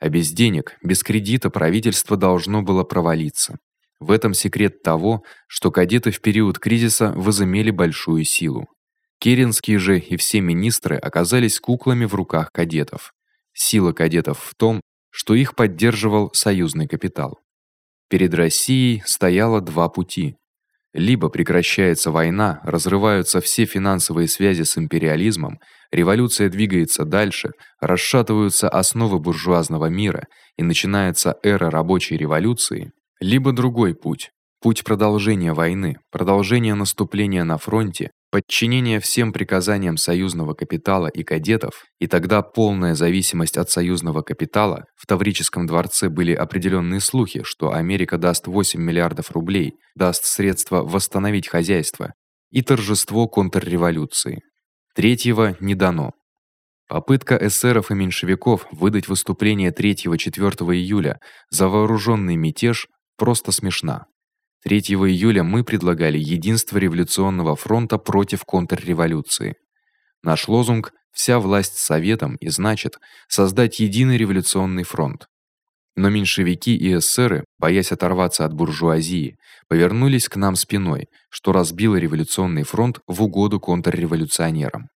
А без денег, без кредита правительство должно было провалиться. В этом секрет того, что кадеты в период кризиса возымели большую силу. Керенские же и все министры оказались куклами в руках кадетов. Сила кадетов в том, что их поддерживал союзный капитал. Перед Россией стояло два пути: либо прекращается война, разрываются все финансовые связи с империализмом, революция двигается дальше, расшатываются основы буржуазного мира и начинается эра рабочей революции, либо другой путь путь продолжения войны, продолжения наступления на фронте, подчинения всем приказаниям союзного капитала и кадетов, и тогда полная зависимость от союзного капитала. В Таврическом дворце были определённые слухи, что Америка даст 8 миллиардов рублей, даст средства восстановить хозяйство и торжество контрреволюции. Третьего не дано. Попытка эсеров и меньшевиков выдать выступление 3-4 июля за вооружённый мятеж просто смешна. 3 июля мы предлагали единство революционного фронта против контрреволюции. Наш лозунг вся власть советам и значит создать единый революционный фронт. Но меньшевики и эсеры, боясь оторваться от буржуазии, повернулись к нам спиной, что разбило революционный фронт в угоду контрреволюционерам.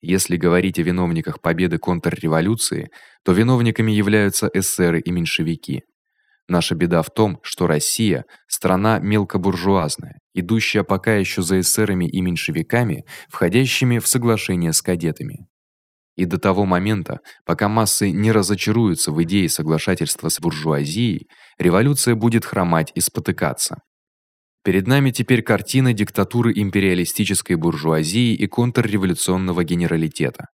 Если говорить о виновниках победы контрреволюции, то виновниками являются эсеры и меньшевики. Наша беда в том, что Россия страна мелкобуржуазная, идущая пока ещё за эсерами и меньшевиками, входящими в соглашение с кадетами. И до того момента, пока массы не разочаруются в идее соглашательства с буржуазией, революция будет хромать и спотыкаться. Перед нами теперь картина диктатуры империалистической буржуазии и контрреволюционного генералитета.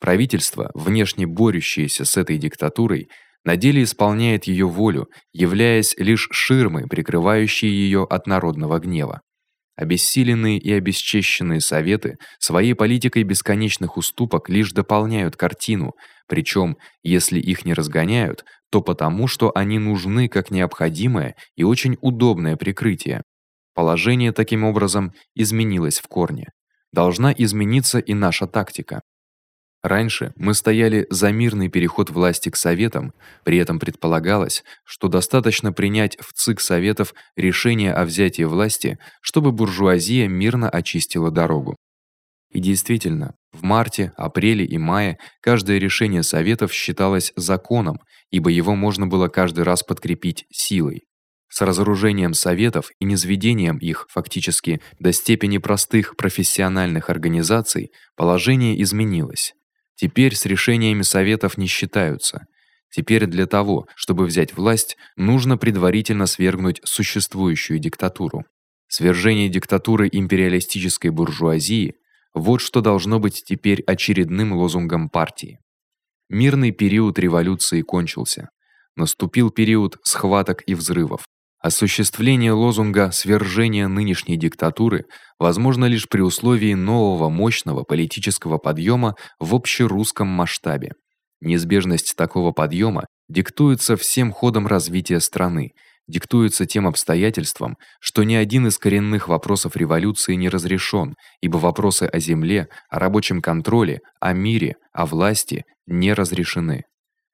Правительство, внешне борющееся с этой диктатурой, на деле исполняет её волю, являясь лишь ширмой, прикрывающей её от народного гнева. Обессиленные и обесчещенные советы своей политикой бесконечных уступок лишь дополняют картину, причём, если их не разгоняют, то потому, что они нужны как необходимое и очень удобное прикрытие. Положение таким образом изменилось в корне. Должна измениться и наша тактика. Раньше мы стояли за мирный переход власти к советам, при этом предполагалось, что достаточно принять в ЦИК советов решение о взятии власти, чтобы буржуазия мирно очистила дорогу. И действительно, в марте, апреле и мае каждое решение советов считалось законом, ибо его можно было каждый раз подкрепить силой. С разоружением советов и низведением их фактически до степени простых профессиональных организаций положение изменилось. Теперь с решениями советов не считаются. Теперь для того, чтобы взять власть, нужно предварительно свергнуть существующую диктатуру. Свержение диктатуры империалистической буржуазии вот что должно быть теперь очередным лозунгом партии. Мирный период революции кончился. Наступил период схваток и взрывов. Осуществление лозунга свержения нынешней диктатуры возможно лишь при условии нового мощного политического подъёма в общерусском масштабе. Неизбежность такого подъёма диктуется всем ходом развития страны, диктуется тем обстоятельством, что ни один из коренных вопросов революции не разрешен, ибо вопросы о земле, о рабочем контроле, о мире, о власти не разрешены.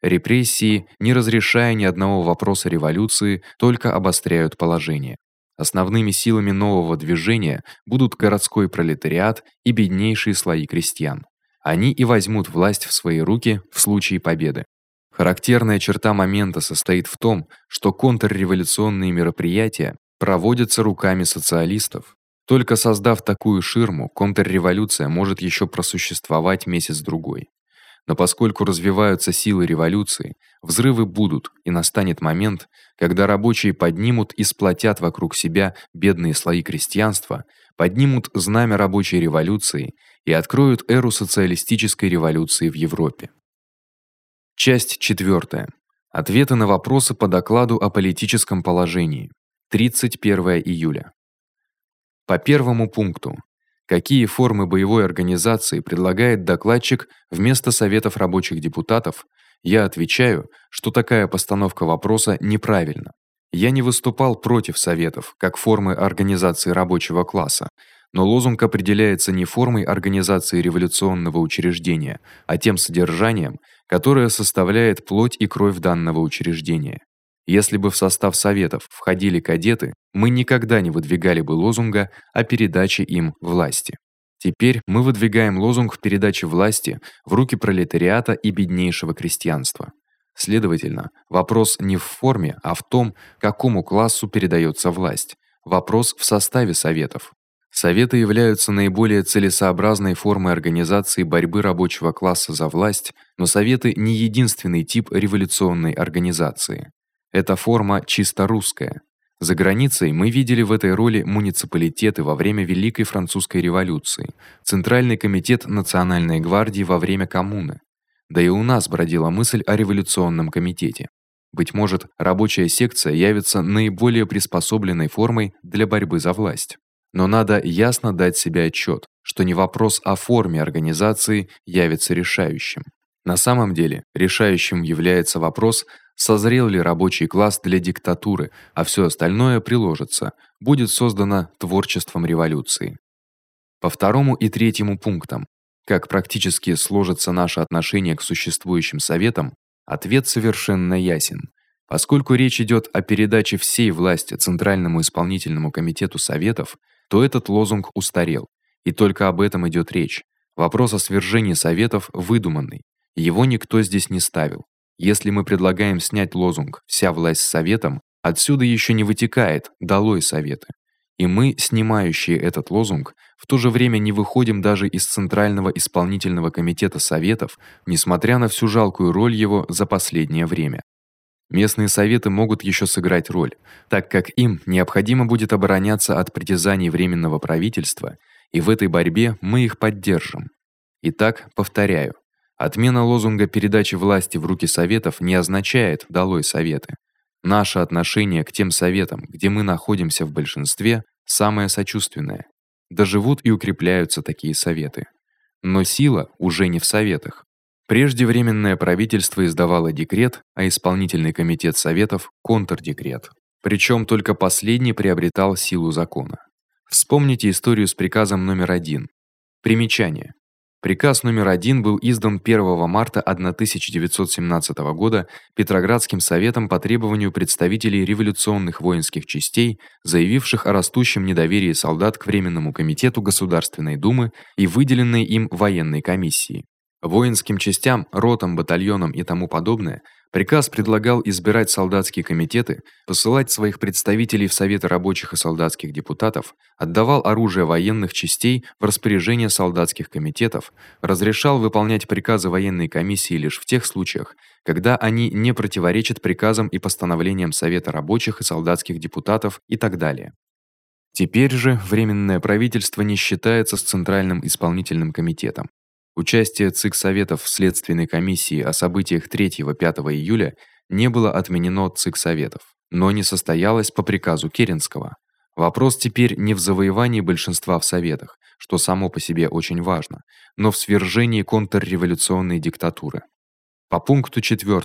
Репрессии, не разрешая ни одного вопроса революции, только обостряют положение. Основными силами нового движения будут городской пролетариат и беднейшие слои крестьян. Они и возьмут власть в свои руки в случае победы. Характерная черта момента состоит в том, что контрреволюционные мероприятия проводятся руками социалистов. Только создав такую ширму, контрреволюция может ещё просуществовать месяц другой. Но поскольку развиваются силы революции, взрывы будут, и настанет момент, когда рабочие поднимут и сплотят вокруг себя бедные слои крестьянства, поднимут знамя рабочей революции и откроют эру социалистической революции в Европе. Часть 4. Ответы на вопросы по докладу о политическом положении. 31 июля. По первому пункту какие формы боевой организации предлагает докладчик вместо советов рабочих депутатов, я отвечаю, что такая постановка вопроса неправильна. Я не выступал против советов как формы организации рабочего класса, но лозунг определяется не формой организации революционного учреждения, а тем содержанием, которое составляет плоть и кровь данного учреждения. Если бы в состав советов входили кадеты, мы никогда не выдвигали бы лозунга о передаче им власти. Теперь мы выдвигаем лозунг передачи власти в руки пролетариата и беднейшего крестьянства. Следовательно, вопрос не в форме, а в том, какому классу передаётся власть. Вопрос в составе советов. Советы являются наиболее целесообразной формой организации борьбы рабочего класса за власть, но советы не единственный тип революционной организации. Эта форма чисто русская. За границей мы видели в этой роли муниципалитеты во время Великой французской революции, Центральный комитет национальной гвардии во время коммуны. Да и у нас бродила мысль о революционном комитете. Быть может, рабочая секция явится наиболее приспособленной формой для борьбы за власть. Но надо ясно дать себе отчёт, что не вопрос о форме организации явится решающим. На самом деле, решающим является вопрос, созрел ли рабочий класс для диктатуры, а всё остальное приложится, будет создано творчеством революции. По второму и третьему пунктам, как практически сложится наше отношение к существующим советам, ответ совершенно ясен. Поскольку речь идёт о передаче всей власти Центральному исполнительному комитету советов, то этот лозунг устарел, и только об этом идёт речь. Вопрос о свержении советов выдуманный. Его никто здесь не ставил. Если мы предлагаем снять лозунг вся власть советом, отсюда ещё не вытекает долой советы. И мы, снимающие этот лозунг, в то же время не выходим даже из Центрального исполнительного комитета советов, несмотря на всю жалкую роль его за последнее время. Местные советы могут ещё сыграть роль, так как им необходимо будет обороняться от притязаний временного правительства, и в этой борьбе мы их поддержим. Итак, повторяю, отмена лозунга передачи власти в руки советов не означает долой советы. Наше отношение к тем советам, где мы находимся в большинстве, самое сочувственное. Доживут и укрепляются такие советы. Но сила уже не в советах. Прежде временное правительство издавало декрет, а исполнительный комитет советов контрдекрет. Причём только последний приобретал силу закона. Вспомните историю с приказом номер 1. Примечание: Приказ номер 1 был издан 1 марта 1917 года Петроградским советом по требованию представителей революционных воинских частей, заявивших о растущем недоверии солдат к временному комитету Государственной Думы и выделенной им военной комиссии. Воинским частям, ротам, батальонам и тому подобное Приказ предлагал избирать солдатские комитеты, посылать своих представителей в советы рабочих и солдатских депутатов, отдавал оружие военных частей в распоряжение солдатских комитетов, разрешал выполнять приказы военной комиссии лишь в тех случаях, когда они не противоречат приказам и постановлениям совета рабочих и солдатских депутатов и так далее. Теперь же временное правительство не считается с центральным исполнительным комитетом. Участие ЦИК Советов в следственной комиссии о событиях 3-5 июля не было отменено ЦИК Советов, но не состоялось по приказу Керенского. Вопрос теперь не в завоевании большинства в советах, что само по себе очень важно, но в свержении контрреволюционной диктатуры. По пункту 4,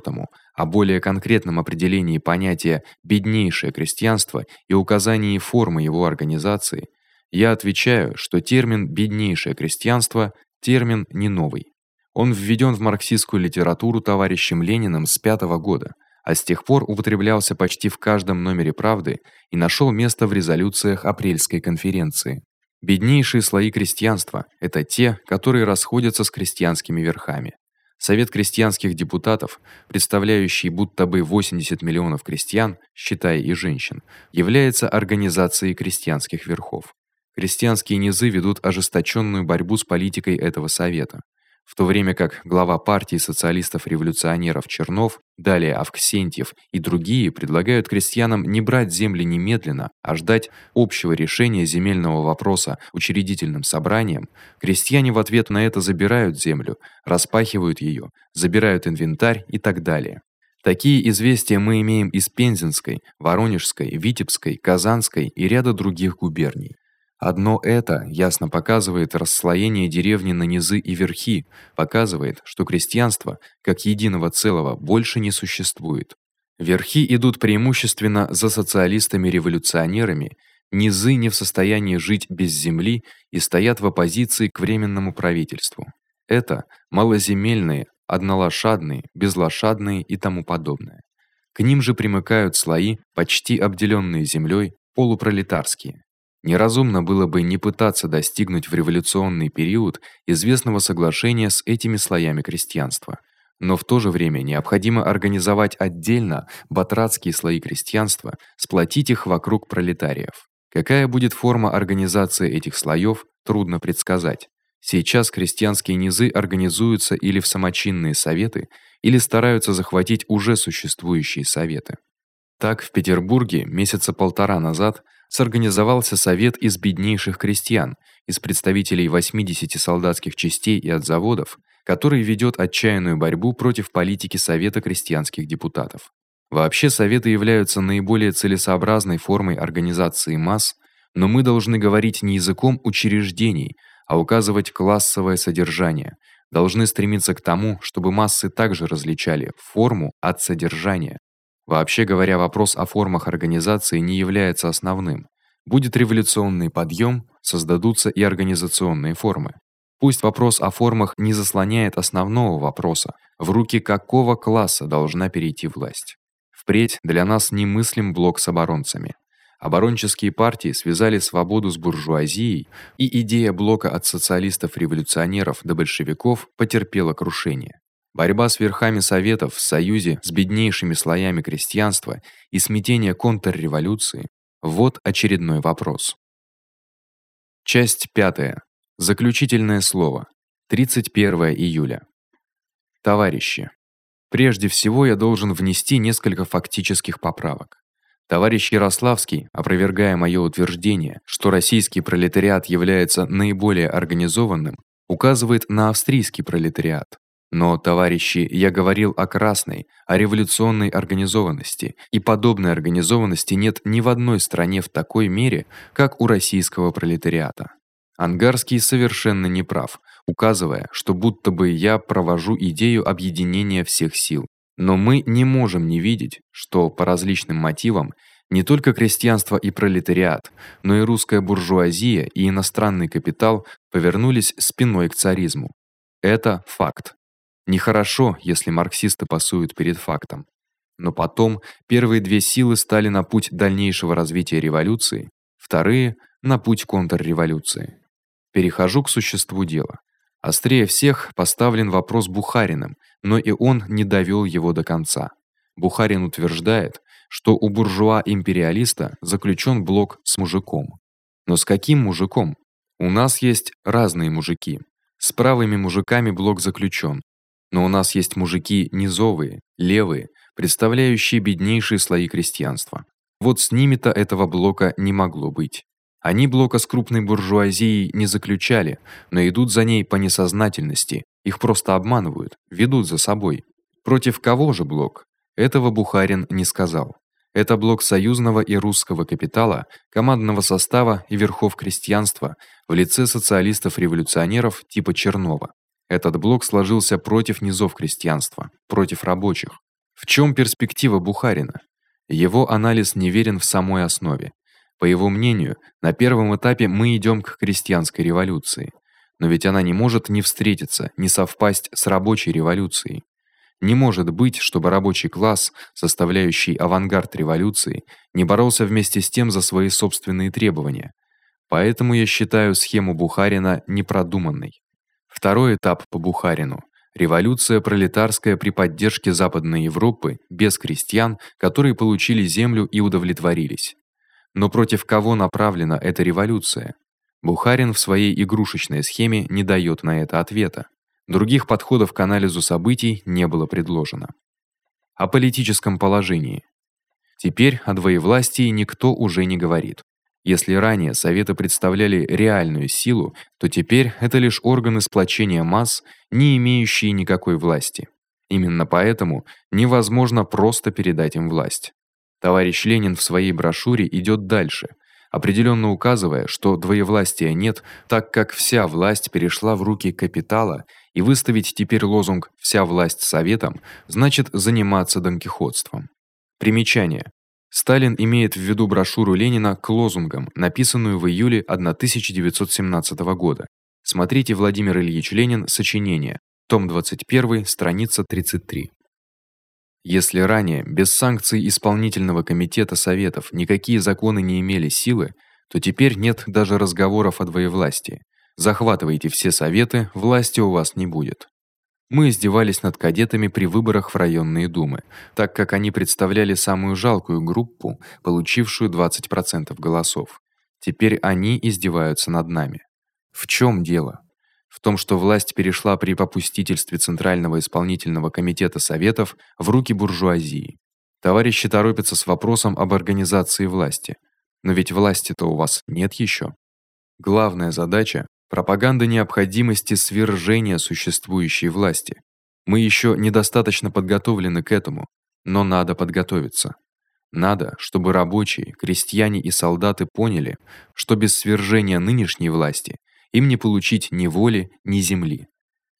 о более конкретном определении понятия беднейшее крестьянство и указании формы его организации, я отвечаю, что термин беднейшее крестьянство Термин не новый. Он введен в марксистскую литературу товарищем Лениным с пятого года, а с тех пор употреблялся почти в каждом номере Правды и нашел место в резолюциях апрельской конференции. Беднейшие слои крестьянства это те, которые расходятся с крестьянскими верхами. Совет крестьянских депутатов, представляющий будто бы 80 миллионов крестьян, считая и женщин, является организацией крестьянских верхов. Крестьянские низы ведут ожесточённую борьбу с политикой этого совета, в то время как глава партии социалистов-революционеров Чернов, далее Авксентьев и другие предлагают крестьянам не брать земли немедленно, а ждать общего решения земельного вопроса учредительным собранием. Крестьяне в ответ на это забирают землю, распахивают её, забирают инвентарь и так далее. Такие известия мы имеем из Пензенской, Воронежской, Витебской, Казанской и ряда других губерний. Одно это ясно показывает расслоение деревни на низы и верхи, показывает, что крестьянство как единого целого больше не существует. Верхи идут преимущественно за социалистами-революционерами, низы не в состоянии жить без земли и стоят в оппозиции к временному правительству. Это малоземельные, однолошадные, безлошадные и тому подобное. К ним же примыкают слои, почти обделённые землёй, полупролетарские. Неразумно было бы не пытаться достигнуть в революционный период известного соглашения с этими слоями крестьянства. Но в то же время необходимо организовать отдельно батрацкие слои крестьянства, сплотить их вокруг пролетариев. Какая будет форма организации этих слоёв, трудно предсказать. Сейчас крестьянские низы организуются или в самочинные советы, или стараются захватить уже существующие советы. Так в Петербурге месяца полтора назад сорганизовался совет из беднейших крестьян, из представителей 80 солдатских частей и от заводов, который ведёт отчаянную борьбу против политики Совета крестьянских депутатов. Вообще советы являются наиболее целесообразной формой организации масс, но мы должны говорить не языком учреждений, а указывать классовое содержание, должны стремиться к тому, чтобы массы также различали форму от содержания. Вообще говоря, вопрос о формах организации не является основным. Будет революционный подъем, создадутся и организационные формы. Пусть вопрос о формах не заслоняет основного вопроса: в руки какого класса должна перейти власть. Впредь для нас немыслим блок с оборонцами. Оборонческие партии связали свободу с буржуазией, и идея блока от социалистов-революционеров до большевиков потерпела крушение. Борьба с верхами советов в союзе с беднейшими слоями крестьянства и смятение контрреволюции вот очередной вопрос. Часть пятая. Заключительное слово. 31 июля. Товарищи, прежде всего я должен внести несколько фактических поправок. Товарищ Ярославский, опровергая моё утверждение, что российский пролетариат является наиболее организованным, указывает на австрийский пролетариат. Но, товарищи, я говорил о красной, о революционной организованности, и подобной организованности нет ни в одной стране в такой мере, как у российского пролетариата. Ангарский совершенно не прав, указывая, что будто бы я провожу идею объединения всех сил. Но мы не можем не видеть, что по различным мотивам не только крестьянство и пролетариат, но и русская буржуазия и иностранный капитал повернулись спиной к царизму. Это факт. Нехорошо, если марксисты пасуют перед фактом. Но потом первые две силы стали на путь дальнейшего развития революции, вторые на путь контрреволюции. Перехожу к существу дела. Острее всех поставлен вопрос Бухариным, но и он не довёл его до конца. Бухарин утверждает, что у буржуа-империалиста заключён блок с мужиком. Но с каким мужиком? У нас есть разные мужики. С правыми мужиками блок заключён. Но у нас есть мужики низовые, левые, представляющие беднейшие слои крестьянства. Вот с ними-то этого блока не могло быть. Они блока с крупной буржуазией не заключали, но идут за ней по несознательности. Их просто обманывают, ведут за собой. Против кого же блок? Этого Бухарин не сказал. Это блок союзного и русского капитала, командного состава и верхов крестьянства в лице социалистов-революционеров типа Чернова. Этот блок сложился против низов крестьянства, против рабочих. В чём перспектива Бухарина? Его анализ неверен в самой основе. По его мнению, на первом этапе мы идём к крестьянской революции. Но ведь она не может не встретиться, не совпасть с рабочей революцией. Не может быть, чтобы рабочий класс, составляющий авангард революции, не боролся вместе с тем за свои собственные требования. Поэтому я считаю схему Бухарина непродуманной. Второй этап по Бухарину революция пролетарская при поддержке Западной Европы без крестьян, которые получили землю и удовлетворились. Но против кого направлена эта революция? Бухарин в своей игрушечной схеме не даёт на это ответа. Других подходов к анализу событий не было предложено. О политическом положении. Теперь о двоевластии никто уже не говорит. Если ранее советы представляли реальную силу, то теперь это лишь органы сплочения масс, не имеющие никакой власти. Именно поэтому невозможно просто передать им власть. Товарищ Ленин в своей брошюре идёт дальше, определённо указывая, что двоевластия нет, так как вся власть перешла в руки капитала, и выставить теперь лозунг вся власть советам значит заниматься донкихотством. Примечание: Сталин имеет в виду брошюру Ленина к лозунгам, написанную в июле 1917 года. Смотрите Владимир Ильич Ленин, сочинение, том 21, страница 33. Если ранее без санкций исполнительного комитета советов никакие законы не имели силы, то теперь нет даже разговоров о двоевластии. Захватывайте все советы, власти у вас не будет. Мы издевались над кадетами при выборах в районные думы, так как они представляли самую жалкую группу, получившую 20% голосов. Теперь они издеваются над нами. В чём дело? в том, что власть перешла при попустительстве Центрального исполнительного комитета советов в руки буржуазии. Товарищи торопятся с вопросом об организации власти. Но ведь власти-то у вас нет ещё. Главная задача пропаганда необходимости свержения существующей власти. Мы ещё недостаточно подготовлены к этому, но надо подготовиться. Надо, чтобы рабочие, крестьяне и солдаты поняли, что без свержения нынешней власти им не получить ни воли, ни земли.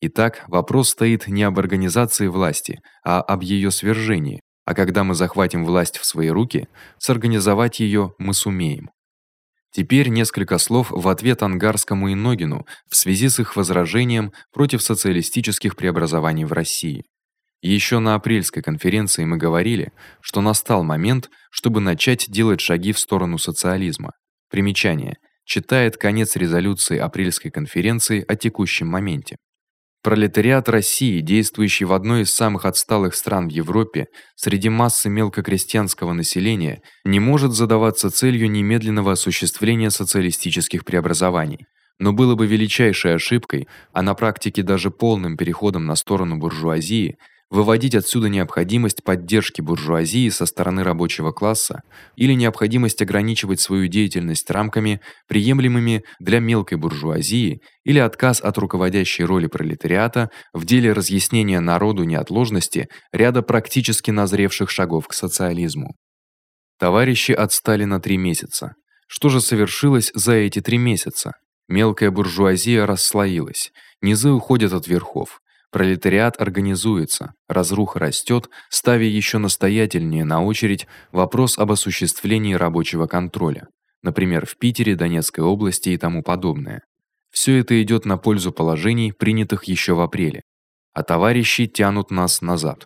Итак, вопрос стоит не об организации власти, а об её свержении. А когда мы захватим власть в свои руки, сорганизовать её мы сумеем. Теперь несколько слов в ответ Ангарскому и Ногину в связи с их возражением против социалистических преобразований в России. Ещё на апрельской конференции мы говорили, что настал момент, чтобы начать делать шаги в сторону социализма. Примечание: читает конец резолюции апрельской конференции о текущем моменте. Пролетариат России, действующий в одной из самых отсталых стран в Европе, среди массы мелкокрестьянского населения, не может задаваться целью немедленного осуществления социалистических преобразований. Но было бы величайшей ошибкой, а на практике даже полным переходом на сторону буржуазии, выводить отсюда необходимость поддержки буржуазии со стороны рабочего класса или необходимость ограничивать свою деятельность рамками, приемлемыми для мелкой буржуазии, или отказ от руководящей роли пролетариата в деле разъяснения народу неотложности ряда практически назревших шагов к социализму. Товарищи отстали на 3 месяца. Что же совершилось за эти 3 месяца? Мелкая буржуазия расслоилась, низы уходят от верхов. Пролетариат организуется, разруха растёт, ставя ещё настоятельнее на очередь вопрос об осуществлении рабочего контроля, например, в Питере, Донецкой области и тому подобное. Всё это идёт на пользу положений, принятых ещё в апреле. А товарищи тянут нас назад.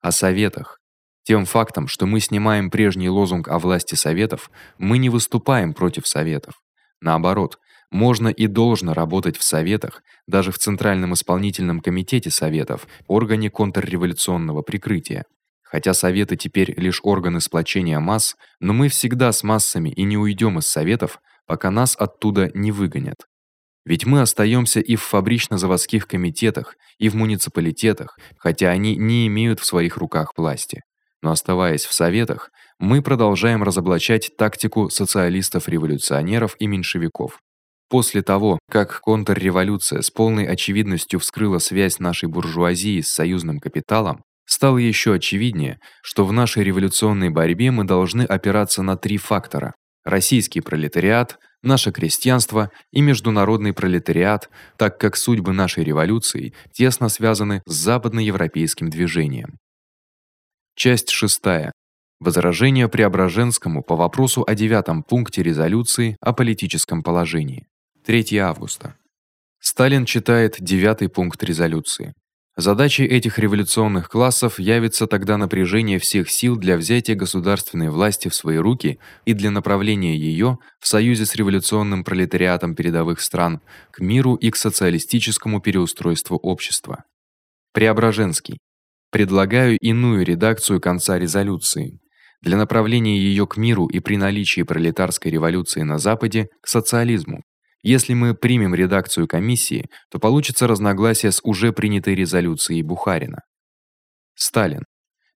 О советах. Тем фактом, что мы снимаем прежний лозунг о власти советов, мы не выступаем против советов. Наоборот, можно и должно работать в советах, даже в Центральном исполнительном комитете советов, органе контрреволюционного прикрытия. Хотя советы теперь лишь органы сплочения масс, но мы всегда с массами и не уйдём из советов, пока нас оттуда не выгонят. Ведь мы остаёмся и в фабрично-заводских комитетах, и в муниципалитетах, хотя они не имеют в своих руках власти. Но оставаясь в советах, мы продолжаем разоблачать тактику социалистов-революционеров и меньшевиков. После того, как контрреволюция с полной очевидностью вскрыла связь нашей буржуазии с союзным капиталом, стало ещё очевиднее, что в нашей революционной борьбе мы должны опираться на три фактора: российский пролетариат, наше крестьянство и международный пролетариат, так как судьбы нашей революции тесно связаны с западноевропейским движением. Часть шестая. Возражение Преображенскому по вопросу о девятом пункте резолюции о политическом положении. 3 августа. Сталин читает девятый пункт резолюции. Задачей этих революционных классов явится тогда напряжение всех сил для взятия государственной власти в свои руки и для направления её в союзе с революционным пролетариатом передовых стран к миру и к социалистическому переустройству общества. Преображенский. Предлагаю иную редакцию конца резолюции для направления её к миру и при наличии пролетарской революции на западе к социализму. Если мы примем редакцию комиссии, то получится разногласие с уже принятой резолюцией Бухарина. Сталин.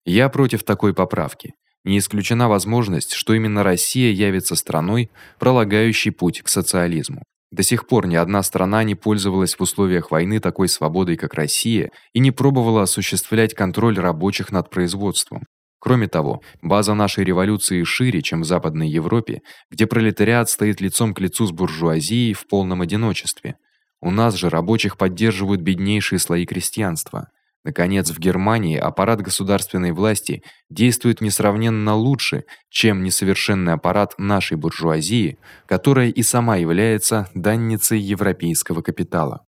Я против такой поправки. Не исключена возможность, что именно Россия явится страной, пролагающей путь к социализму. До сих пор ни одна страна не пользовалась в условиях войны такой свободой, как Россия, и не пробовала осуществлять контроль рабочих над производством. Кроме того, база нашей революции шире, чем в Западной Европе, где пролетариат стоит лицом к лицу с буржуазией в полном одиночестве. У нас же рабочих поддерживают беднейшие слои крестьянства. Наконец, в Германии аппарат государственной власти действует несравненно лучше, чем несовершенный аппарат нашей буржуазии, которая и сама является данницей европейского капитала.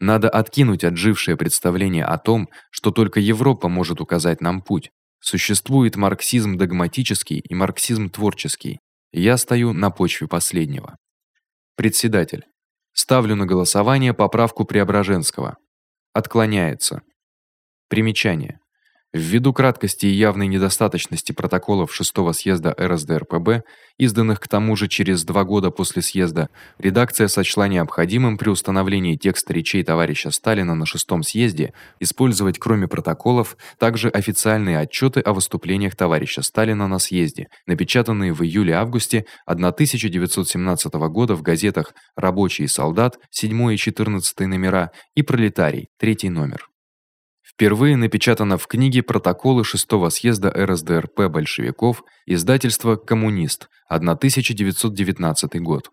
Надо откинуть отжившее представление о том, что только Европа может указать нам путь. Существует марксизм догматический и марксизм творческий. Я стою на почве последнего. Председатель. Ставлю на голосование поправку Преображенского. Отклоняется. Примечание. Ввиду краткости и явной недостаточности протоколов шестого съезда РСДРПб, изданных к тому же через два года после съезда, редакция сочла необходимым при установлении текста речей товарища Сталина на шестом съезде использовать кроме протоколов также официальные отчёты о выступлениях товарища Сталина на съезде, напечатанные в июле-августе 1917 года в газетах Рабочий и солдат 7 и 14 номера и Пролетарий 3 номер. Впервые напечатано в книге Протоколы шестого съезда РСДРП большевиков, издательство Коммунист, 1919 год.